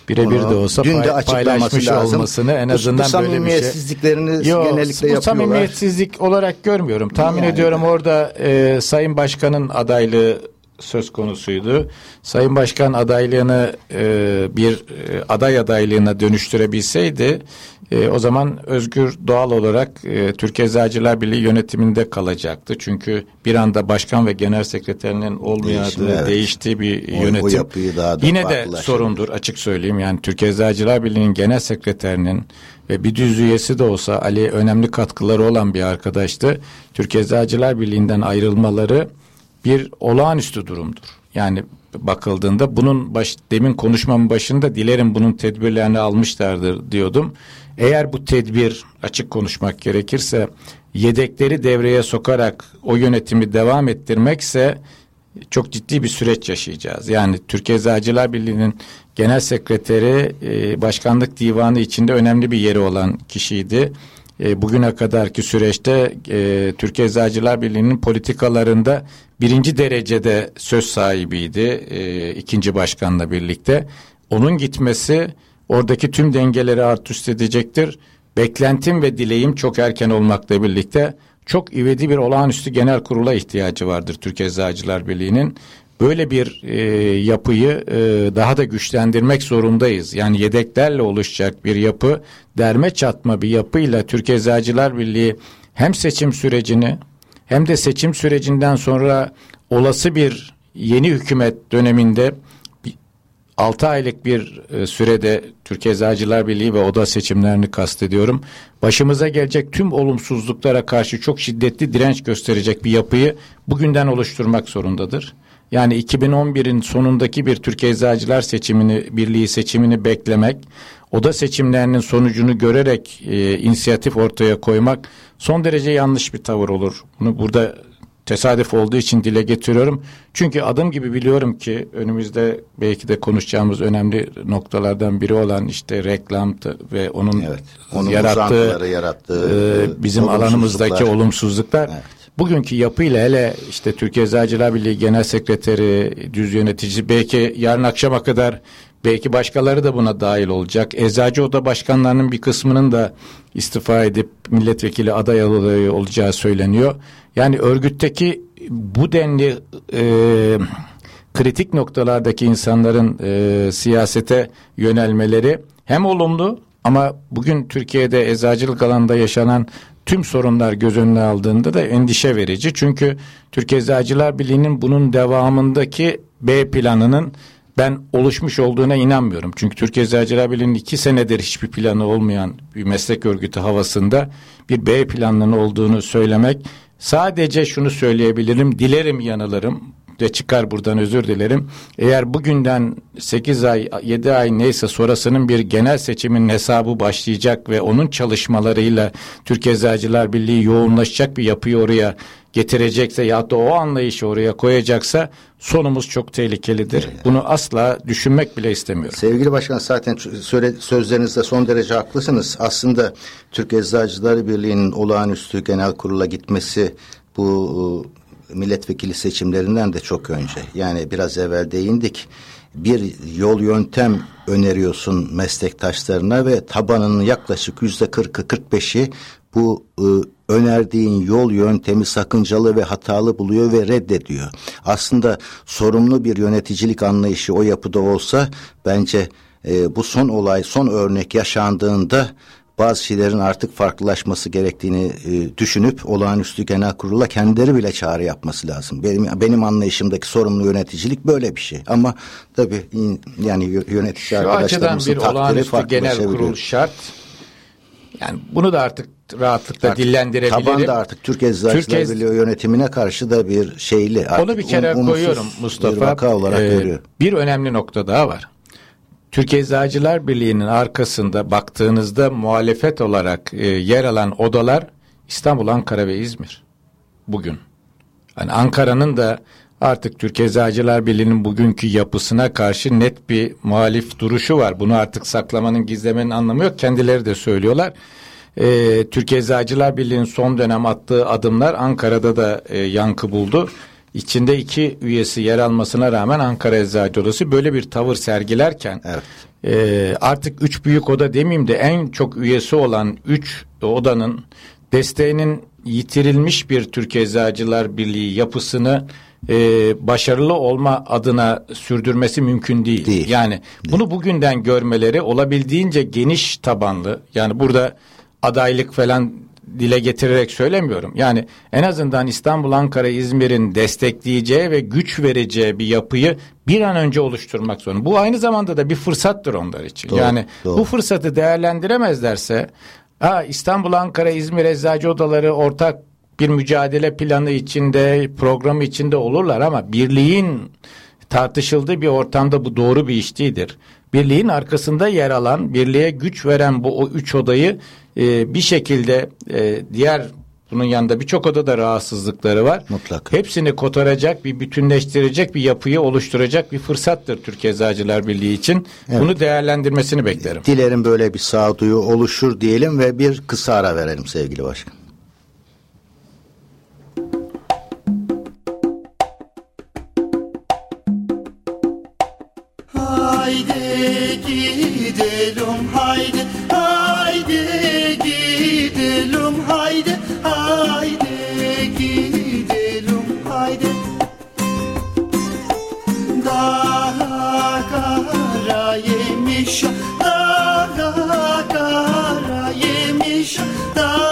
birebir de olsa dün de paylaşmış lazım. olmasını en azından bu, bu böyle bir şey. samimiyetsizliklerini Yo, genellikle bu yapıyorlar. samimiyetsizlik olarak görmüyorum. Tahmin Yani. ediyorum orada e, Sayın Başkan'ın adaylığı söz konusuydu. Sayın Başkan adaylığını e, bir e, aday adaylığına dönüştürebilseydi e, o zaman Özgür doğal olarak e, Türk Eczacılar Birliği yönetiminde kalacaktı. Çünkü bir anda başkan ve genel sekreterinin olmayadığı, Değişim, evet. değiştiği bir O- o yönetim. yapıyı daha da Yine de sorundur açık söyleyeyim. Yani Türk Eczacılar Birliği'nin genel sekreterinin ve bir düz üyesi de olsa Ali önemli katkıları olan bir arkadaştı. Türk Eczacılar Birliği'nden ayrılmaları bir olağanüstü durumdur. Yani bakıldığında bunun baş, demin konuşmamın başında dilerim bunun tedbirlerini almışlardır diyordum. Eğer bu tedbir açık konuşmak gerekirse yedekleri devreye sokarak o yönetimi devam ettirmekse çok ciddi bir süreç yaşayacağız. Yani Türkiye Eczacılar Birliği'nin genel sekreteri e, başkanlık divanı içinde önemli bir yeri olan kişiydi. E, bugüne kadarki süreçte e, Türkiye Eczacılar Birliği'nin politikalarında birinci derecede söz sahibiydi e, ikinci başkanla birlikte. Onun gitmesi oradaki tüm dengeleri alt üst edecektir. Beklentim ve dileğim çok erken olmakla birlikte çok ivedi bir olağanüstü genel kurula ihtiyacı vardır Türkiye Eczacılar Birliği'nin. Böyle bir e, yapıyı e, daha da güçlendirmek zorundayız. Yani yedeklerle oluşacak bir yapı, derme çatma bir yapıyla Türkiye Eczacılar Birliği hem seçim sürecini hem de seçim sürecinden sonra olası bir yeni hükümet döneminde 6 aylık bir e, sürede Türkiye Eczacılar Birliği ve oda seçimlerini kastediyorum. Başımıza gelecek tüm olumsuzluklara karşı çok şiddetli direnç gösterecek bir yapıyı bugünden oluşturmak zorundadır. Yani 2011'in sonundaki bir Türkiye Eczacılar seçimini, birliği seçimini beklemek, oda seçimlerinin sonucunu görerek e, inisiyatif ortaya koymak son derece yanlış bir tavır olur. Bunu burada tesadüf olduğu için dile getiriyorum. Çünkü adım gibi biliyorum ki önümüzde belki de konuşacağımız önemli noktalardan biri olan işte reklam ve onun, Evet. Onun yarattığı, yarattığı, e, bizim olumsuzluklar. alanımızdaki olumsuzluklar. Evet. Bugünkü yapıyla hele işte Türkiye Eczacılar Birliği Genel Sekreteri, düz yöneticisi belki yarın akşama kadar belki başkaları da buna dahil olacak. Eczacı Oda Başkanlarının bir kısmının da istifa edip milletvekili aday adayı olacağı söyleniyor. Yani örgütteki bu denli e, kritik noktalardaki insanların e, siyasete yönelmeleri hem olumlu ama bugün Türkiye'de eczacılık alanında yaşanan tüm sorunlar göz önüne aldığında da endişe verici. Çünkü Türkiye Eczacılar Birliği'nin bunun devamındaki B planının ben oluşmuş olduğuna inanmıyorum. Çünkü Türkiye Eczacılar Birliği'nin iki senedir hiçbir planı olmayan bir meslek örgütü havasında bir B planının olduğunu söylemek sadece şunu söyleyebilirim. Dilerim yanılırım de çıkar buradan özür dilerim. Eğer bugünden 8 ay 7 ay neyse sonrasının bir genel seçimin hesabı başlayacak ve onun çalışmalarıyla Türkiye Eczacılar Birliği yoğunlaşacak bir yapıyı oraya getirecekse ya da o anlayışı oraya koyacaksa sonumuz çok tehlikelidir. Bunu asla düşünmek bile istemiyorum. Sevgili Başkan zaten söyle, sözlerinizde son derece haklısınız. Aslında Türk Eczacıları Birliği'nin olağanüstü genel kurula gitmesi bu milletvekili seçimlerinden de çok önce. Yani biraz evvel değindik. Bir yol yöntem öneriyorsun meslektaşlarına ve tabanının yaklaşık yüzde kırkı kırk beşi bu e, önerdiğin yol yöntemi sakıncalı ve hatalı buluyor ve reddediyor. Aslında sorumlu bir yöneticilik anlayışı o yapıda olsa bence e, bu son olay, son örnek yaşandığında bazı şeylerin artık farklılaşması gerektiğini e, düşünüp olağanüstü genel kurula kendileri bile çağrı yapması lazım. Benim benim anlayışımdaki sorumlu yöneticilik böyle bir şey. Ama tabii in- yani yö- yönetici Şu arkadaşlarımızın bir takdiri olağanüstü genel kurul şart. Yani bunu da artık rahatlıkla artık, dillendirebilirim. Tabanda artık Türk Eczacılar Türk Birliği yönetimine karşı da bir şeyli. Onu bir kere um, koyuyorum Mustafa. Bir vaka olarak ee. Bir önemli nokta daha var. Türk Eczacılar Birliği'nin arkasında baktığınızda muhalefet olarak e, yer alan odalar İstanbul, Ankara ve İzmir. Bugün. Yani Ankara'nın da artık Türk Eczacılar Birliği'nin bugünkü yapısına karşı net bir muhalif duruşu var. Bunu artık saklamanın, gizlemenin anlamı yok. Kendileri de söylüyorlar. Ee, Türk Eczacılar Birliği'nin son dönem attığı adımlar Ankara'da da e, yankı buldu. İçinde iki üyesi yer almasına rağmen Ankara Eczacı Odası böyle bir tavır sergilerken evet. e, artık üç büyük oda demeyeyim de en çok üyesi olan üç odanın desteğinin yitirilmiş bir Türk Eczacılar Birliği yapısını e, başarılı olma adına sürdürmesi mümkün değil. değil. Yani değil. bunu bugünden görmeleri olabildiğince geniş tabanlı yani burada adaylık falan dile getirerek söylemiyorum. Yani en azından İstanbul, Ankara, İzmir'in destekleyeceği ve güç vereceği bir yapıyı bir an önce oluşturmak zorunda. Bu aynı zamanda da bir fırsattır onlar için. Doğru, yani doğru. bu fırsatı değerlendiremezlerse ha, İstanbul, Ankara, İzmir Eczacı Odaları ortak bir mücadele planı içinde, programı içinde olurlar ama birliğin tartışıldığı bir ortamda bu doğru bir iş değildir. Birliğin arkasında yer alan, birliğe güç veren bu o üç odayı e, bir şekilde e, diğer bunun yanında birçok odada rahatsızlıkları var. Mutlaka. Hepsini kotaracak, bir bütünleştirecek bir yapıyı oluşturacak bir fırsattır Türkiye Eczacılar Birliği için. Evet. Bunu değerlendirmesini beklerim. Dilerim böyle bir sağduyu oluşur diyelim ve bir kısa ara verelim sevgili başkan. Haydi gidelim haydi yemiş daha kara yemiş daha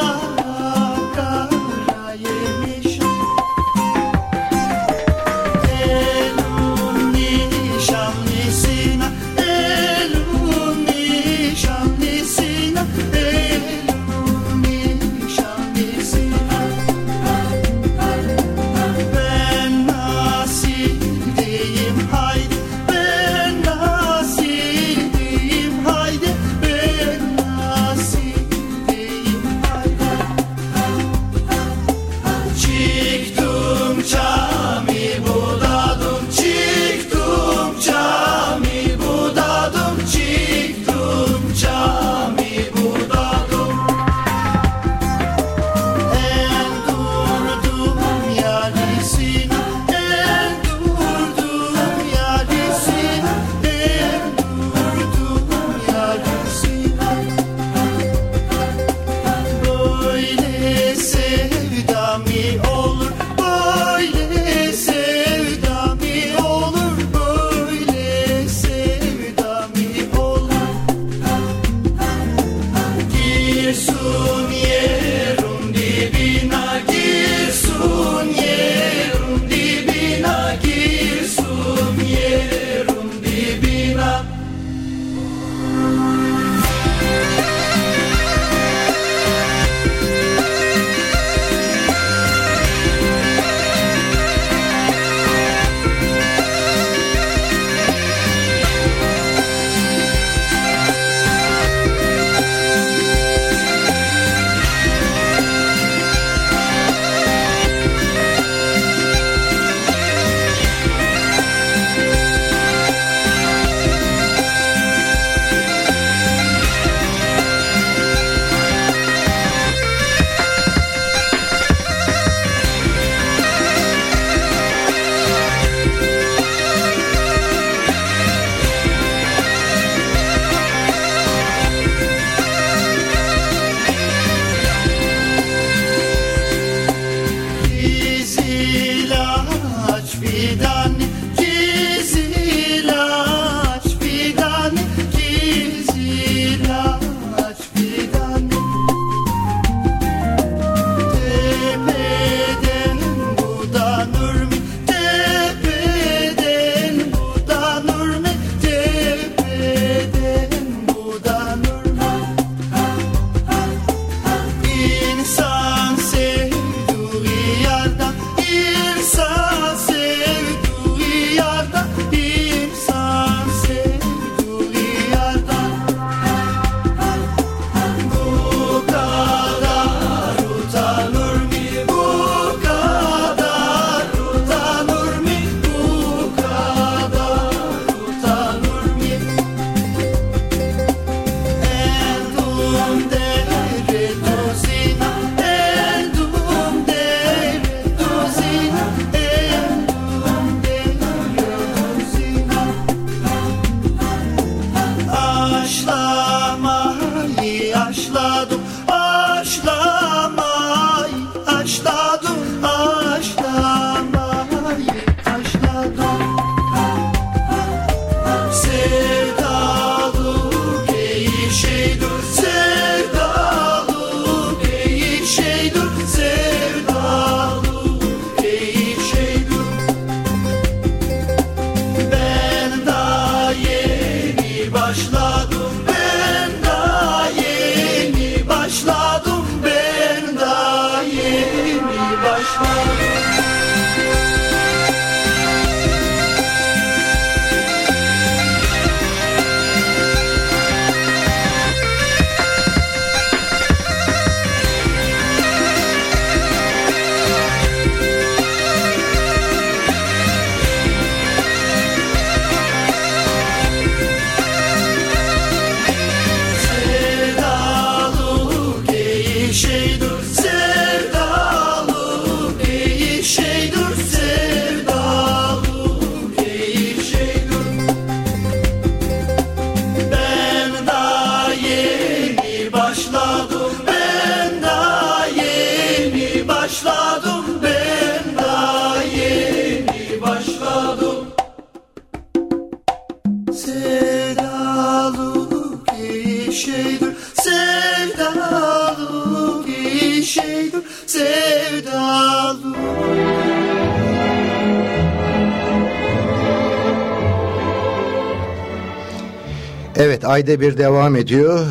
Evet ayda bir devam ediyor.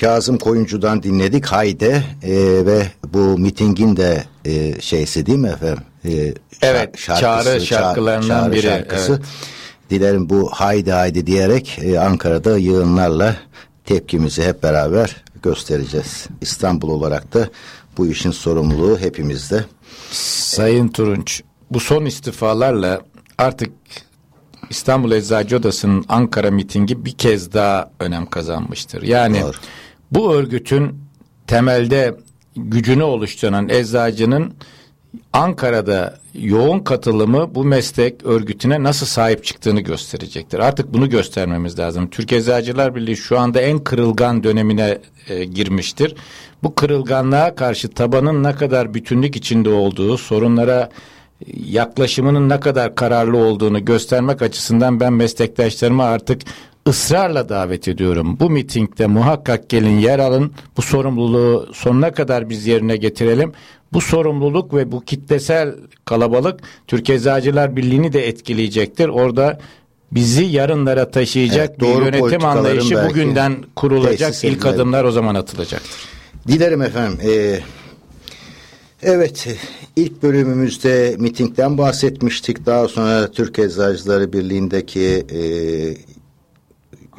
Kazım Koyuncu'dan dinledik Hayde e, ve bu mitingin de e, şeysi değil mi efendim? E, Evet, çağrı şarkılarından çağrı biri, Şarkısı. evet. Dilerim bu Haydi Haydi diyerek e, Ankara'da yığınlarla tepkimizi hep beraber göstereceğiz. İstanbul olarak da bu işin sorumluluğu hepimizde. Sayın Turunç, bu son istifalarla artık İstanbul Eczacı Odası'nın Ankara mitingi bir kez daha önem kazanmıştır. Yani Doğru. bu örgütün temelde gücünü oluşturan eczacının Ankara'da yoğun katılımı bu meslek örgütüne nasıl sahip çıktığını gösterecektir. Artık bunu göstermemiz lazım. Türk Eczacılar Birliği şu anda en kırılgan dönemine e, girmiştir. Bu kırılganlığa karşı tabanın ne kadar bütünlük içinde olduğu, sorunlara yaklaşımının ne kadar kararlı olduğunu göstermek açısından ben meslektaşlarıma artık ısrarla davet ediyorum. Bu mitingde muhakkak gelin yer alın. Bu sorumluluğu sonuna kadar biz yerine getirelim. Bu sorumluluk ve bu kitlesel kalabalık Türk Eczacılar Birliği'ni de etkileyecektir. Orada bizi yarınlara taşıyacak Evet, bir doğru yönetim politikaların anlayışı bugünden kurulacak. İlk adımlar o zaman atılacaktır. Dilerim efendim. Ee, evet ilk bölümümüzde mitingden bahsetmiştik. Daha sonra Türk Eczacıları Birliği'ndeki e,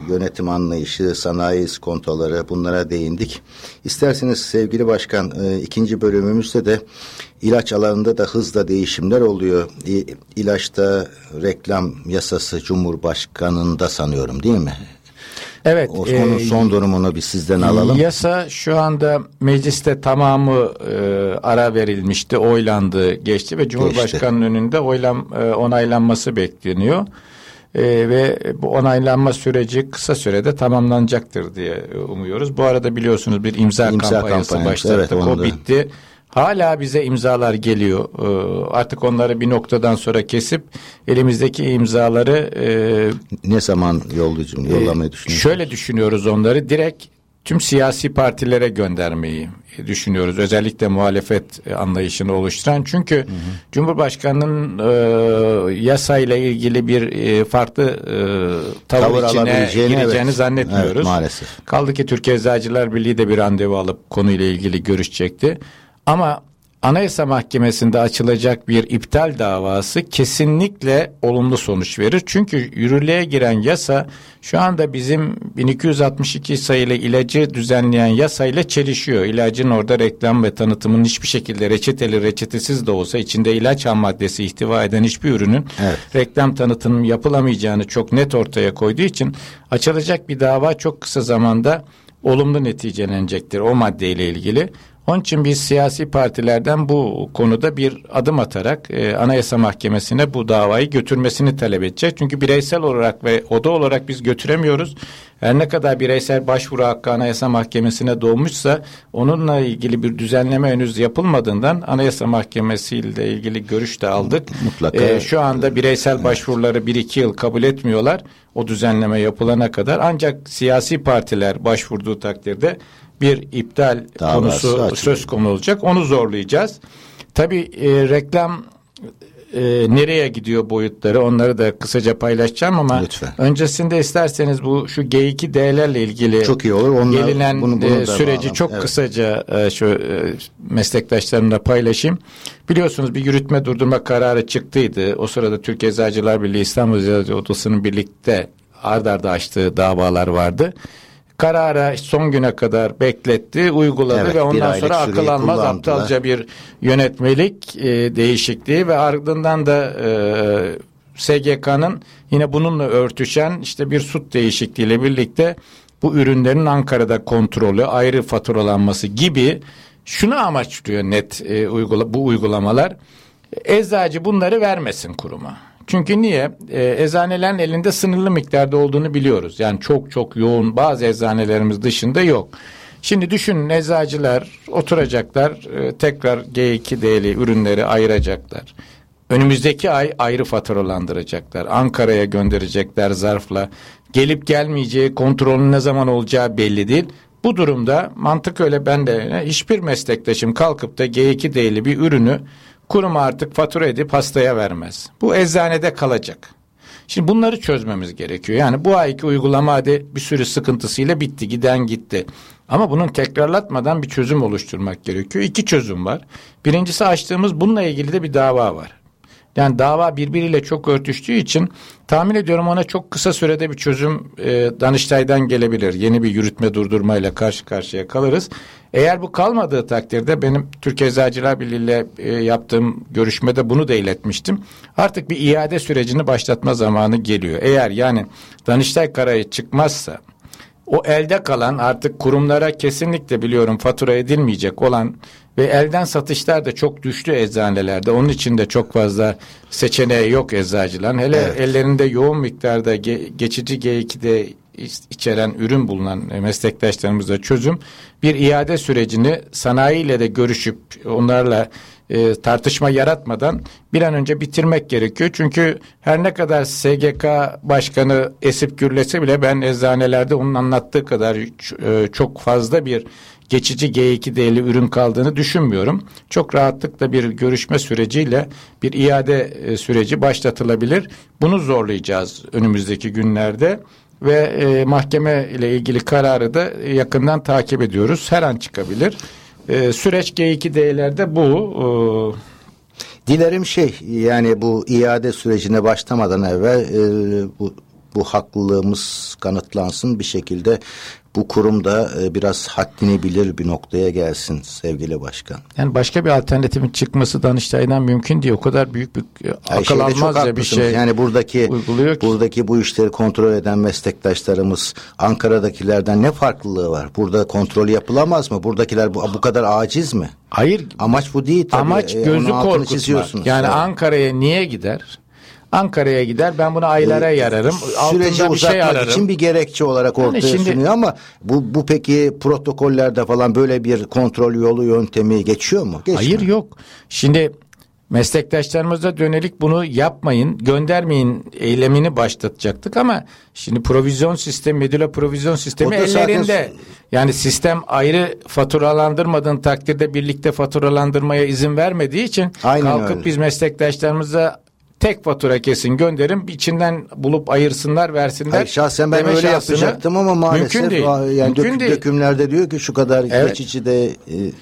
yönetim anlayışı, sanayi iskontoları bunlara değindik. İsterseniz sevgili başkan e, ikinci bölümümüzde de ilaç alanında da hızla değişimler oluyor. İ, ilaçta reklam yasası Cumhurbaşkanı'nda sanıyorum değil mi? Evet. O, e, son durumunu bir sizden alalım. Yasa şu anda mecliste tamamı e, ara verilmişti, oylandı, geçti ve Cumhurbaşkanı'nın önünde oylam e, onaylanması bekleniyor. E, ve bu onaylanma süreci kısa sürede tamamlanacaktır diye e, umuyoruz. Bu arada biliyorsunuz bir imza, İmza kampanyası kampanyası, başlattık. evet, o da- bitti. Hala bize imzalar geliyor. E, artık onları bir noktadan sonra kesip elimizdeki imzaları e, Ne zaman yollayacağım, yollamayı düşünüyorsunuz? Ee, Şöyle düşünüyoruz onları direkt tüm siyasi partilere göndermeyi düşünüyoruz. Özellikle muhalefet e, anlayışını oluşturan. Çünkü Cumhurbaşkanı'nın e, yasayla ilgili bir e, farklı e, tavır, Tavır içine gireceğini evet. zannetmiyoruz. Evet, maalesef. Kaldı ki Türkiye Eczacılar Birliği de bir randevu alıp konuyla ilgili görüşecekti. Ama Anayasa Mahkemesi'nde açılacak bir iptal davası kesinlikle olumlu sonuç verir. Çünkü yürürlüğe giren yasa şu anda bizim 1262 sayılı ilacı düzenleyen yasayla çelişiyor. İlacın orada reklam ve tanıtımın hiçbir şekilde reçeteli reçetesiz de olsa içinde ilaç ham maddesi ihtiva eden hiçbir ürünün Evet. reklam tanıtım yapılamayacağını çok net ortaya koyduğu için açılacak bir dava çok kısa zamanda olumlu neticelenecektir o maddeyle ilgili. Onun için biz siyasi partilerden bu konuda bir adım atarak e, Anayasa Mahkemesi'ne bu davayı götürmesini talep edeceğiz. Çünkü bireysel olarak ve oda olarak biz götüremiyoruz. Her ne kadar bireysel başvuru hakkı Anayasa Mahkemesi'ne doğmuşsa onunla ilgili bir düzenleme henüz yapılmadığından Anayasa Mahkemesi ile ilgili görüş de aldık. Mutlaka. E, şu anda bireysel başvuruları 1-2 yıl kabul etmiyorlar. O düzenleme yapılana kadar ancak siyasi partiler başvurduğu takdirde bir iptal Davası konusu söz konu olacak. Onu zorlayacağız. Tabii e, reklam e, nereye gidiyor boyutları onları da kısaca paylaşacağım ama Lütfen. öncesinde isterseniz bu şu G2D'lerle ilgili Çok iyi olur. Onlar- gelinen bunu- bunu e, süreci bağlam. çok Evet. kısaca e, şu e, meslektaşlarımla paylaşayım. Biliyorsunuz bir yürütme durdurma kararı çıktıydı. O sırada Türkiye Eczacılar Birliği İstanbul Eczacı Odası'nın birlikte ard arda açtığı davalar vardı. Karara son güne kadar bekletti, uyguladı Evet, ve ondan sonra akıl almaz aptalca bir yönetmelik e, değişikliği ve ardından da e, SGK'nın yine bununla örtüşen işte bir sut değişikliğiyle birlikte bu ürünlerin Ankara'da kontrolü, ayrı faturalanması gibi şunu amaçlıyor net e, uygula, bu uygulamalar. Eczacı bunları vermesin kuruma. Çünkü niye? E, eczanelerin elinde sınırlı miktarda olduğunu biliyoruz. Yani çok çok yoğun bazı eczanelerimiz dışında yok. Şimdi düşünün eczacılar oturacaklar e, tekrar G2D'li ürünleri ayıracaklar. Önümüzdeki ay ayrı faturalandıracaklar. Ankara'ya gönderecekler zarfla. Gelip gelmeyeceği, kontrolün ne zaman olacağı belli değil. Bu durumda mantık öyle ben de hiçbir meslektaşım kalkıp da G2D'li bir ürünü kuruma artık fatura edip hastaya vermez. Bu eczanede kalacak. Şimdi bunları çözmemiz gerekiyor. Yani bu ayki uygulama hadi bir sürü sıkıntısıyla bitti. Giden gitti. Ama bunun tekrarlatmadan bir çözüm oluşturmak gerekiyor. İki çözüm var. Birincisi açtığımız bununla ilgili de bir dava var. Yani dava birbiriyle çok örtüştüğü için tahmin ediyorum ona çok kısa sürede bir çözüm e, Danıştay'dan gelebilir. Yeni bir yürütme durdurmayla karşı karşıya kalırız. Eğer bu kalmadığı takdirde benim Türkiye Eczacılar Birliği ile e, yaptığım görüşmede bunu da iletmiştim. Artık bir iade sürecini başlatma zamanı geliyor. Eğer yani Danıştay kararı çıkmazsa o elde kalan artık kurumlara kesinlikle biliyorum fatura edilmeyecek olan ve elden satışlar da çok düştü eczanelerde. Onun için de çok fazla seçeneği yok eczacıların. Hele Evet. ellerinde yoğun miktarda ge- geçici G2'de içeren ürün bulunan e, meslektaşlarımıza çözüm bir iade sürecini sanayiyle de görüşüp onlarla e, tartışma yaratmadan bir an önce bitirmek gerekiyor. Çünkü her ne kadar SGK başkanı esip gürlese bile ben eczanelerde onun anlattığı kadar e, çok fazla bir geçici G2 değerli ürün kaldığını düşünmüyorum. Çok rahatlıkla bir görüşme süreciyle bir iade e, süreci başlatılabilir. Bunu zorlayacağız önümüzdeki günlerde ve e, mahkeme ile ilgili kararı da yakından takip ediyoruz. Her an çıkabilir. E, süreç G2D'lerde bu. E, Dilerim şey yani bu iade sürecine başlamadan evvel e, bu bu haklılığımız kanıtlansın bir şekilde bu kurum da e, biraz haddini bilir bir noktaya gelsin sevgili başkan. yani başka bir alternatifin çıkması Danıştay'dan mümkün değil. O kadar büyük bir e, akıl şeyde çok almazca bir şey. Yani buradaki buradaki bu işleri kontrol eden meslektaşlarımız Ankara'dakilerden ne farklılığı var? Burada kontrol yapılamaz mı? Buradakiler bu, bu kadar aciz mi? Hayır Amaç bu değil tabii. Amaç E, gözü altını korkutmak. Yani Evet. Ankara'ya niye gider? Ankara'ya gider ben buna aylara yararım. Süreci bir şey uzatmak ararım. için bir gerekçe olarak Yani ortaya şimdi- sunuyor ama bu bu peki protokollerde falan böyle bir kontrol yolu yöntemi geçiyor mu? Geçmiyor. Hayır yok. Şimdi meslektaşlarımıza dönelik bunu yapmayın, göndermeyin eylemini başlatacaktık ama şimdi provizyon sistemi, medula provizyon sistemi da zaten- ellerinde. Yani sistem ayrı faturalandırmadığın takdirde birlikte faturalandırmaya izin vermediği için Aynen kalkıp öyle. biz meslektaşlarımıza tek fatura kesin gönderin içinden bulup ayırsınlar versinler. Hayır, şahsen ben öyle yapacaktım ama maalesef mümkün değil. a- yani mümkün dök- değil. dökümlerde diyor ki şu kadar Evet. geçici de e,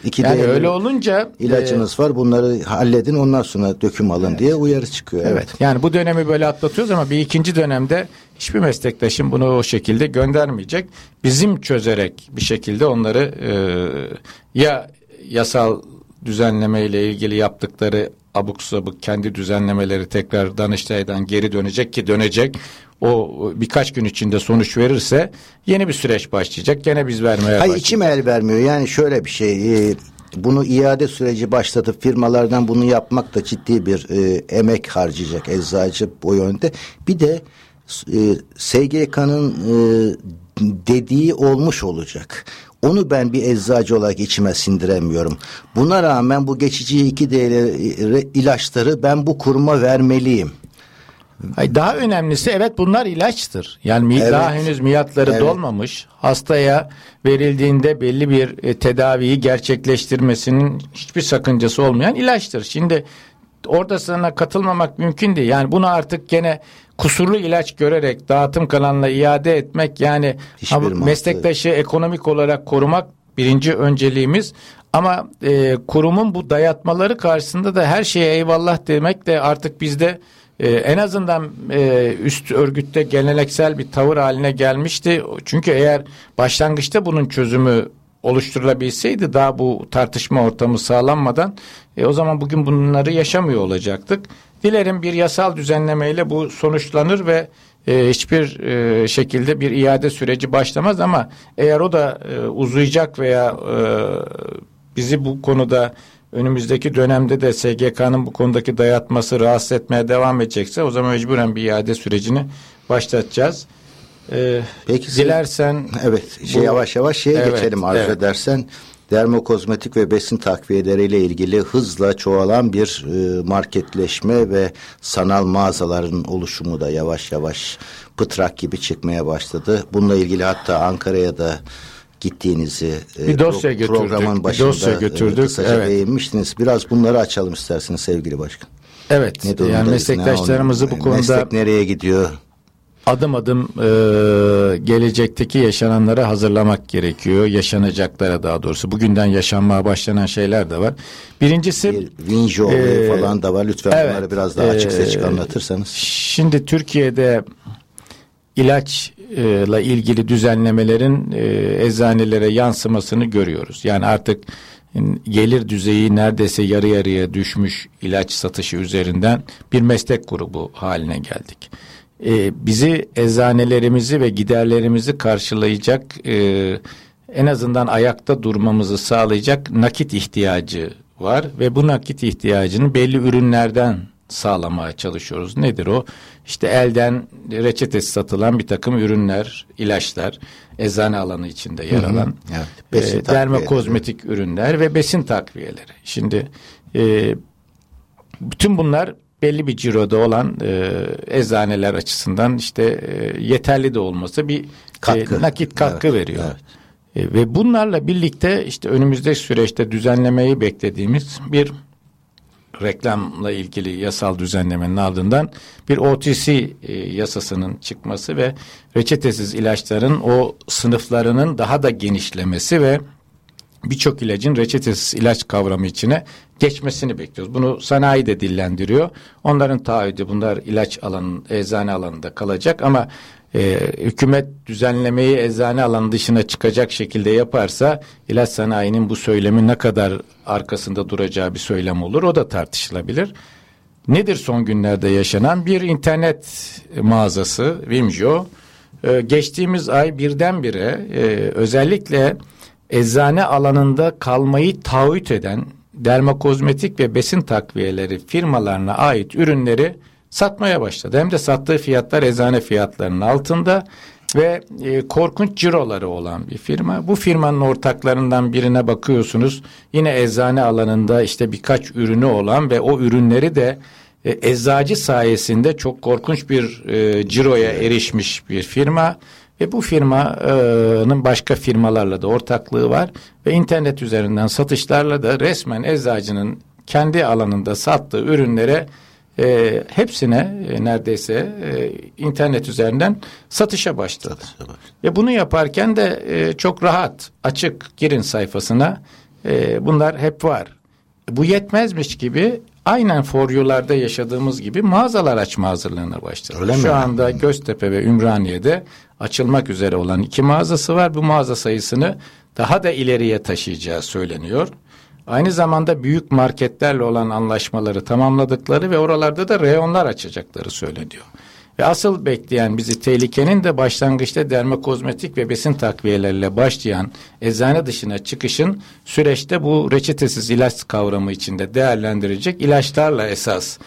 iki Yani de öyle olunca ilacınız var bunları halledin ondan sonra döküm alın diye uyarı çıkıyor. Evet. Yani bu dönemi böyle atlatıyoruz ama bir ikinci dönemde hiçbir meslektaşım bunu o şekilde göndermeyecek. Bizim çözerek bir şekilde onları e, ya yasal düzenleme ile ilgili yaptıkları abuk sabuk kendi düzenlemeleri tekrar Danıştay'dan geri dönecek ki dönecek. O birkaç gün içinde sonuç verirse yeni bir süreç başlayacak. Gene biz vermeye Hayır başlayacağız. içim el vermiyor. Yani şöyle bir şey. e, bunu iade süreci başlatıp firmalardan bunu yapmak da ciddi bir e, emek harcayacak eczacı o yönde. Bir de e, SGK'nın e, dediği olmuş olacak. Onu ben bir eczacı olarak içime sindiremiyorum. Buna rağmen bu geçici iki değerli ilaçları ben bu kuruma vermeliyim. Hayır, daha önemlisi evet bunlar ilaçtır. Yani Evet. daha henüz miyatları Evet. dolmamış. Hastaya verildiğinde belli bir e, tedaviyi gerçekleştirmesinin hiçbir sakıncası olmayan ilaçtır. Şimdi orada sana katılmamak mümkün değil. Yani bunu artık gene kusurlu ilaç görerek dağıtım kanalına iade etmek yani ha, meslektaşı ekonomik olarak korumak birinci önceliğimiz. Ama e, kurumun bu dayatmaları karşısında da her şeye eyvallah demek de artık bizde ee, en azından e, üst örgütte geleneksel bir tavır haline gelmişti. Çünkü eğer başlangıçta bunun çözümü oluşturulabilseydi daha bu tartışma ortamı sağlanmadan e, o zaman bugün bunları yaşamıyor olacaktık. Dilerim bir yasal düzenlemeyle bu sonuçlanır ve e, hiçbir e, şekilde bir iade süreci başlamaz ama eğer o da e, uzayacak veya e, bizi bu konuda önümüzdeki dönemde de SGK'nın bu konudaki dayatması rahatsız etmeye devam edecekse o zaman mecburen bir iade sürecini başlatacağız. Ee, Peki dilersen Evet, şey bu- yavaş yavaş şeye Evet, geçelim arzu evet. edersen. Dermokozmetik ve besin takviyeleriyle ilgili hızla çoğalan bir e, marketleşme ve sanal mağazaların oluşumu da yavaş yavaş pıtrak gibi çıkmaya başladı. Bununla ilgili hatta Ankara'ya da gittiğinizi e, Bir dosya pro- götürdük, programın bir başında dosya e, götürdük, kısaca evet. değinmiştiniz. Biraz bunları açalım isterseniz sevgili başkan. Evet. Ne yani meslektaşlarımızı bu konuda Meslek nereye gidiyor? Adım adım e, gelecekteki yaşananlara hazırlamak gerekiyor. Yaşanacaklara daha doğrusu. Bugünden yaşanmaya başlanan şeyler de var. Birincisi Bir Vinci olayı Ee, falan da var. Lütfen evet, bunları biraz daha açık ee, seçik anlatırsanız. Şimdi Türkiye'de ilaçla ilgili düzenlemelerin e, eczanelere yansımasını görüyoruz. Yani artık gelir düzeyi neredeyse yarı yarıya düşmüş ilaç satışı üzerinden bir meslek grubu haline geldik. E, bizi eczanelerimizi ve giderlerimizi karşılayacak e, en azından ayakta durmamızı sağlayacak nakit ihtiyacı var ve bu nakit ihtiyacını belli ürünlerden sağlamaya çalışıyoruz. Nedir o? İşte elden reçetesi satılan bir takım ürünler, ilaçlar, eczane alanı içinde yer alan Evet, e, takviyeleri. dermokozmetik ürünler ve besin takviyeleri. Şimdi e, bütün bunlar belli bir ciroda olan e, eczaneler açısından işte e, yeterli de olması bir Katkı. e, nakit katkı Evet, veriyor. evet. E, ve bunlarla birlikte işte önümüzdeki süreçte düzenlemeyi beklediğimiz bir reklamla ilgili yasal düzenlemenin ardından bir OTC e, yasasının çıkması ve reçetesiz ilaçların o sınıflarının daha da genişlemesi ve birçok ilacın reçetesiz ilaç kavramı içine geçmesini bekliyoruz. Bunu sanayi de dillendiriyor. Onların taahhüdü bunlar ilaç alanı, eczane alanında kalacak ama e, hükümet düzenlemeyi eczane alanı dışına çıkacak şekilde yaparsa ilaç sanayinin bu söylemi ne kadar arkasında duracağı bir söylem olur o da tartışılabilir. Nedir son günlerde yaşanan bir internet mağazası Vimjo e, geçtiğimiz ay birdenbire e, özellikle eczane alanında kalmayı taahhüt eden dermokozmetik ve besin takviyeleri firmalarına ait ürünleri satmaya başladı. Hem de sattığı fiyatlar eczane fiyatlarının altında ve e, korkunç ciroları olan bir firma. Bu firmanın ortaklarından birine bakıyorsunuz. Yine eczane alanında işte birkaç ürünü olan ve o ürünleri de e, eczacı sayesinde çok korkunç bir e, ciroya erişmiş bir firma. Ve bu firmanın başka firmalarla da ortaklığı var ve internet üzerinden satışlarla da resmen eczacının kendi alanında sattığı ürünlere e, hepsine e, neredeyse e, internet üzerinden satışa başladı. Ve bunu yaparken de e, çok rahat açık girin sayfasına e, bunlar hep var. Bu yetmezmiş gibi aynen foryolarda yaşadığımız gibi mağazalar açma hazırlığına başladı. Öyle mi? Şu anda Göztepe ve Ümraniye'de açılmak üzere olan iki mağazası var. Bu mağaza sayısını daha da ileriye taşıyacağı söyleniyor. Aynı zamanda büyük marketlerle olan anlaşmaları tamamladıkları ve oralarda da reyonlar açacakları söyleniyor. Ve asıl bekleyen bizi tehlikenin de başlangıçta dermokozmetik ve besin takviyeleriyle başlayan eczane dışına çıkışın süreçte bu reçetesiz ilaç kavramı içinde değerlendirecek ilaçlarla esas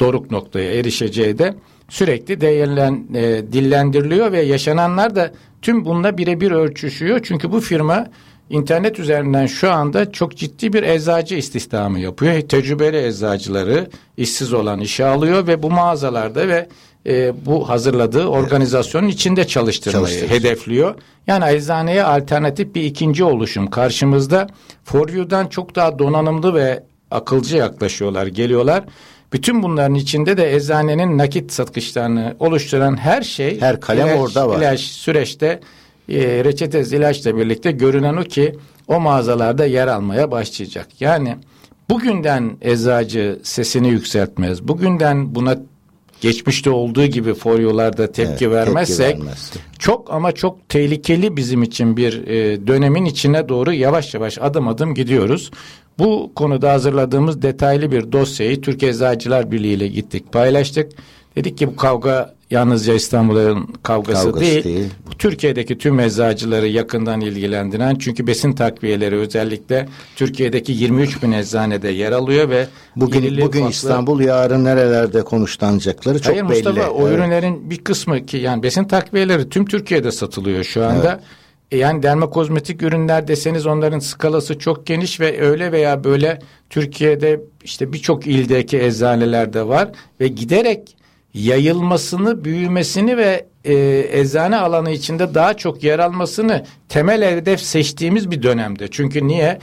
doruk noktaya erişeceği de sürekli değerlen, e, dillendiriliyor ve yaşananlar da tüm bununla birebir ölçüşüyor. Çünkü bu firma internet üzerinden şu anda çok ciddi bir eczacı istihdamı yapıyor. Tecrübeli eczacıları işsiz olan işe alıyor ve bu mağazalarda ve e, bu hazırladığı organizasyonun içinde çalıştırmayı hedefliyor. Yani eczaneye alternatif bir ikinci oluşum karşımızda. For You'dan çok daha donanımlı ve akılcı yaklaşıyorlar, geliyorlar. Bütün bunların içinde de eczanenin nakit satışlarını oluşturan her şey Her kalem orada var. ilaç süreçte e, reçetesiz ilaçla birlikte görünen o ki o mağazalarda yer almaya başlayacak. Yani bugünden eczacı sesini yükseltmez. Bugünden buna geçmişte olduğu gibi folyolarda tepki Evet, tepki vermezsek vermezse. çok ama çok tehlikeli bizim için bir e, dönemin içine doğru yavaş yavaş adım adım gidiyoruz. Bu konuda hazırladığımız detaylı bir dosyayı Türk Eczacılar Birliği ile gittik paylaştık. Dedik ki bu kavga yalnızca İstanbul'un kavgası, Kavgası değil. değil. Türkiye'deki tüm eczacıları yakından ilgilendiren çünkü besin takviyeleri özellikle Türkiye'deki 23 bin eczanede yer alıyor ve Bugün bugün ufaklı- İstanbul yarın nerelerde konuşlanacakları çok Hayır belli. Mustafa o Evet. ürünlerin bir kısmı ki yani besin takviyeleri tüm Türkiye'de satılıyor şu anda. E yani dermokozmetik ürünler deseniz onların skalası çok geniş ve öyle veya böyle Türkiye'de işte birçok ildeki eczanelerde var ve giderek yayılmasını, büyümesini ve e, eczane alanı içinde daha çok yer almasını temel hedef seçtiğimiz bir dönemde. Çünkü niye?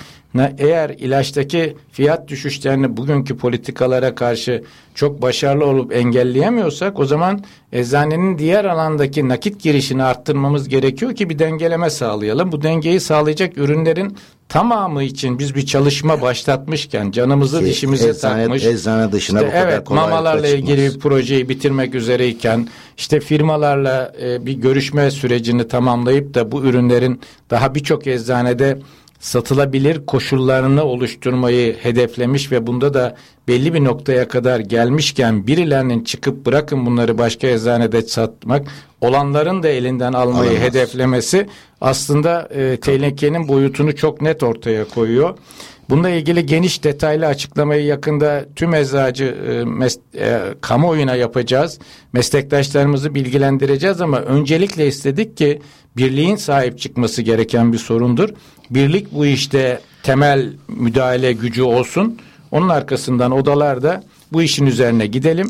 Eğer ilaçtaki fiyat düşüşlerini bugünkü politikalara karşı çok başarılı olup engelleyemiyorsak o zaman eczanenin diğer alandaki nakit girişini arttırmamız gerekiyor ki bir dengeleme sağlayalım. Bu dengeyi sağlayacak ürünlerin tamamı için biz bir çalışma başlatmışken canımızı Ki dişimize eczane- takmış. eczane dışına İşte bu kadar evet, mamalarla çıkmaz. ilgili bir projeyi bitirmek üzereyken işte firmalarla e, bir görüşme sürecini tamamlayıp da bu ürünlerin daha birçok eczanede satılabilir koşullarını oluşturmayı hedeflemiş ve bunda da belli bir noktaya kadar gelmişken birilerinin çıkıp bırakın bunları başka eczanede satmak olanların da elinden almayı Alamaz. hedeflemesi aslında e, tehlikenin boyutunu çok net ortaya koyuyor. Bununla ilgili geniş detaylı açıklamayı yakında tüm eczacı e, mes- e, kamuoyuna yapacağız. Meslektaşlarımızı bilgilendireceğiz ama öncelikle istedik ki birliğin sahip çıkması gereken bir sorundur. Birlik bu işte temel müdahale gücü olsun. Onun arkasından odalarda bu işin üzerine gidelim.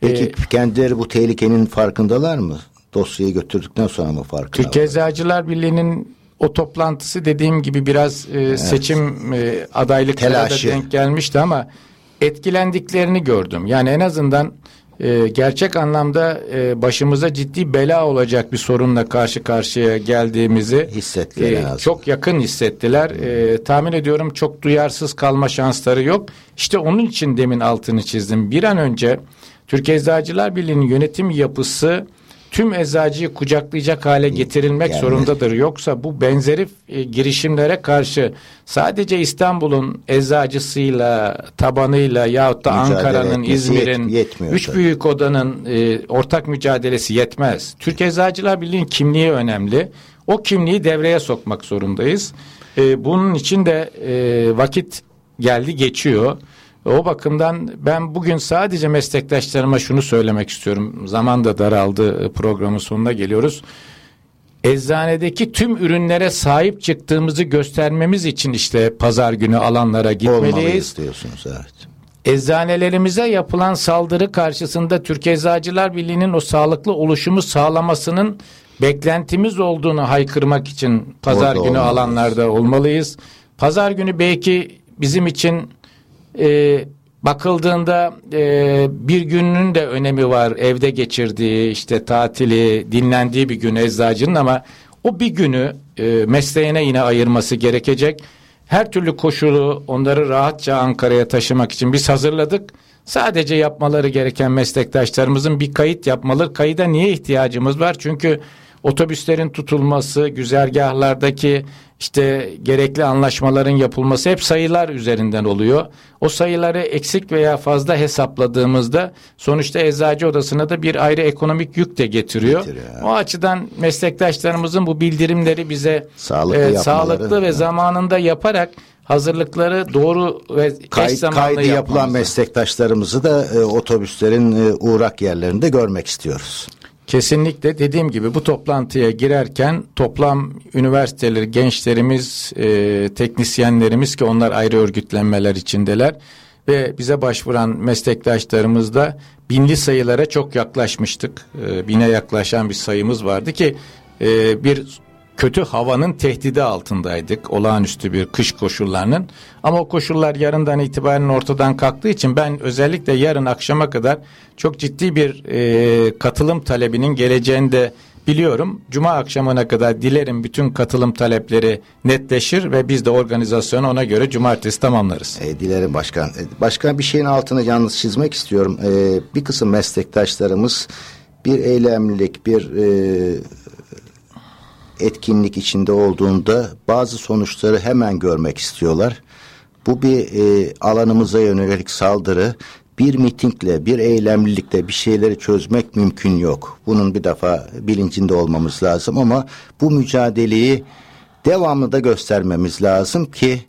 Peki Ee, kendileri bu tehlikenin farkındalar mı? Dosyayı götürdükten sonra mı farkına Türkiye? Eczacılar Birliği'nin o toplantısı dediğim gibi biraz e, seçim e, adaylıklara da denk gelmişti ama etkilendiklerini gördüm. Yani en azından e, gerçek anlamda e, başımıza ciddi bela olacak bir sorunla karşı karşıya geldiğimizi Hissettiler azından. çok yakın hissettiler. E, tahmin ediyorum çok duyarsız kalma şansları yok. İşte onun için demin altını çizdim. Bir an önce Türkiye Eczacılar Birliği'nin yönetim yapısı tüm eczacıyı kucaklayacak hale getirilmek Yani- zorundadır. Yoksa bu benzeri e, girişimlere karşı sadece İstanbul'un eczacısıyla, tabanıyla yahut da Ankara'nın, İzmir'in, yet- üç tabii. büyük odanın e, ortak mücadelesi yetmez. Türkiye Eczacılar Birliği'nin kimliği önemli. O kimliği devreye sokmak zorundayız. E, bunun için de e, vakit geldi geçiyor. O bakımdan ben bugün sadece meslektaşlarıma şunu söylemek istiyorum. Zaman da daraldı e, programın sonuna geliyoruz. Eczanedeki tüm ürünlere sahip çıktığımızı göstermemiz için işte pazar günü alanlara gitmeliyiz. Olmalıyız diyorsunuz evet. Eczanelerimize yapılan saldırı karşısında Türkiye Eczacılar Birliği'nin o sağlıklı oluşumu sağlamasının beklentimiz olduğunu haykırmak için pazar Orada günü olmalıyız. alanlarda olmalıyız. Pazar günü belki bizim için e, bakıldığında e, bir günün de önemi var. Evde geçirdiği işte tatili, dinlendiği bir gün eczacının ama o bir günü e, mesleğine yine ayırması gerekecek. Her türlü koşulu onları rahatça Ankara'ya taşımak için biz hazırladık. Sadece yapmaları gereken meslektaşlarımızın bir kayıt yapmaları. Kayıda niye ihtiyacımız var? Çünkü otobüslerin tutulması, güzergahlardaki işte gerekli anlaşmaların yapılması hep sayılar üzerinden oluyor. O sayıları eksik veya fazla hesapladığımızda sonuçta eczacı odasına da bir ayrı ekonomik yük de getiriyor. Getiriyor. O açıdan meslektaşlarımızın bu bildirimleri bize Sağlıklı e, sağlıklı ve zamanında yaparak hazırlıkları doğru ve Kayıt, zamanlı kaydı yapılan meslektaşlarımızı da e, otobüslerin e, uğrak yerlerinde görmek istiyoruz. Kesinlikle dediğim gibi bu toplantıya girerken toplam üniversiteleri, gençlerimiz, e, teknisyenlerimiz ki onlar ayrı örgütlenmeler içindeler ve bize başvuran meslektaşlarımız da binli sayılara çok yaklaşmıştık. E, bine yaklaşan bir sayımız vardı ki e, bir kötü havanın tehdidi altındaydık. Olağanüstü bir kış koşullarının. Ama o koşullar yarından itibaren ortadan kalktığı için ben özellikle yarın akşama kadar çok ciddi bir e, katılım talebinin geleceğini de biliyorum. Cuma akşamına kadar dilerim bütün katılım talepleri netleşir ve biz de organizasyonu ona göre cumartesi tamamlarız. E, dilerim başkan. E, başkan bir şeyin altını yalnız çizmek istiyorum. E, bir kısım meslektaşlarımız bir eylemlilik, bir e, etkinlik içinde olduğunda bazı sonuçları hemen görmek istiyorlar. Bu bir e, alanımıza yönelik saldırı. Bir mitingle, bir eylemlilikle bir şeyleri çözmek mümkün yok. Bunun bir defa bilincinde olmamız lazım ama bu mücadeleyi devamlı da göstermemiz lazım ki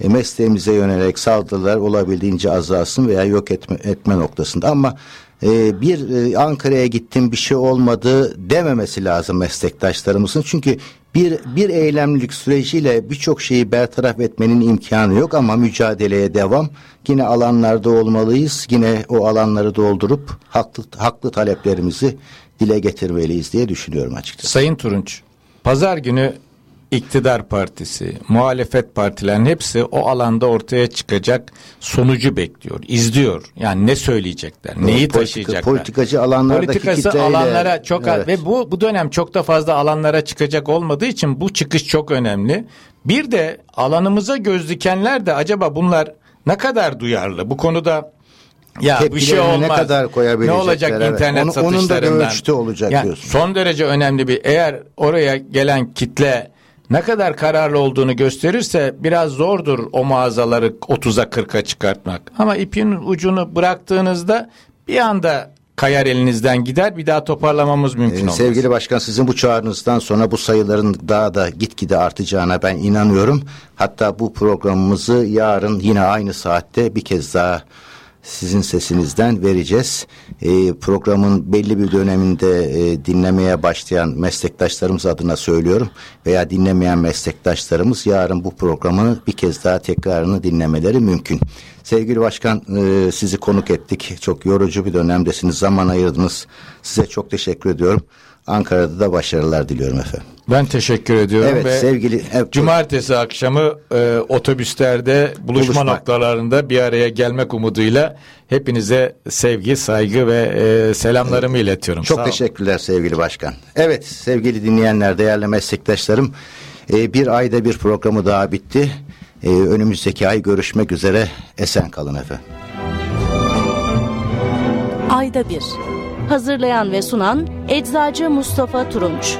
e, mesleğimize yönelik saldırılar olabildiğince azalsın veya yok etme, etme noktasında. Ama e, bir e, Ankara'ya gittim bir şey olmadı dememesi lazım meslektaşlarımızın. Çünkü bir bir eylemlilik süreciyle birçok şeyi bertaraf etmenin imkanı yok ama mücadeleye devam. Yine alanlarda olmalıyız. Yine o alanları doldurup haklı haklı taleplerimizi dile getirmeliyiz diye düşünüyorum açıkçası. Sayın Turunç, pazar günü iktidar partisi, muhalefet partilerin hepsi o alanda ortaya çıkacak sonucu bekliyor, izliyor. Yani ne söyleyecekler, neyi Politika- taşıyacaklar. politikacı alanlardaki Politikası kitleyle- alanlara çok Evet. ve bu bu dönem çok da fazla alanlara çıkacak olmadığı için bu çıkış çok önemli. Bir de alanımıza göz dikenler de acaba bunlar ne kadar duyarlı bu konuda ya bir şey Tepkilerini ne olmaz. kadar koyabilecekler, Ne olacak evet. internet Onu- onun da satışlarından? ölçütü olacak Yani diyorsun. Son derece önemli bir eğer oraya gelen kitle ne kadar kararlı olduğunu gösterirse biraz zordur o mağazaları 30'a 40'a çıkartmak. Ama ipin ucunu bıraktığınızda bir anda kayar elinizden gider bir daha toparlamamız mümkün Ee, olmaz. Sevgili Başkan sizin bu çağrınızdan sonra bu sayıların daha da gitgide artacağına ben inanıyorum. Hatta bu programımızı yarın yine aynı saatte bir kez daha sizin sesinizden vereceğiz. Ee, programın belli bir döneminde e, dinlemeye başlayan meslektaşlarımız adına söylüyorum veya dinlemeyen meslektaşlarımız yarın bu programı bir kez daha tekrarını dinlemeleri mümkün. Sevgili Başkan e, sizi konuk ettik. Çok yorucu bir dönemdesiniz. Zaman ayırdınız. Size çok teşekkür ediyorum. Ankara'da da başarılar diliyorum efendim. Ben teşekkür ediyorum Evet ve sevgili evet, Cumartesi akşamı e, otobüslerde buluşma Buluşmak. noktalarında bir araya gelmek umuduyla hepinize sevgi, saygı ve e, selamlarımı iletiyorum. Çok Sağ olun. teşekkürler sevgili başkan. Evet sevgili dinleyenler, değerli meslektaşlarım. e, bir ayda bir programı daha bitti. E, önümüzdeki ay görüşmek üzere. Esen kalın efendim. Ayda bir. Hazırlayan ve sunan Eczacı Mustafa Turunç.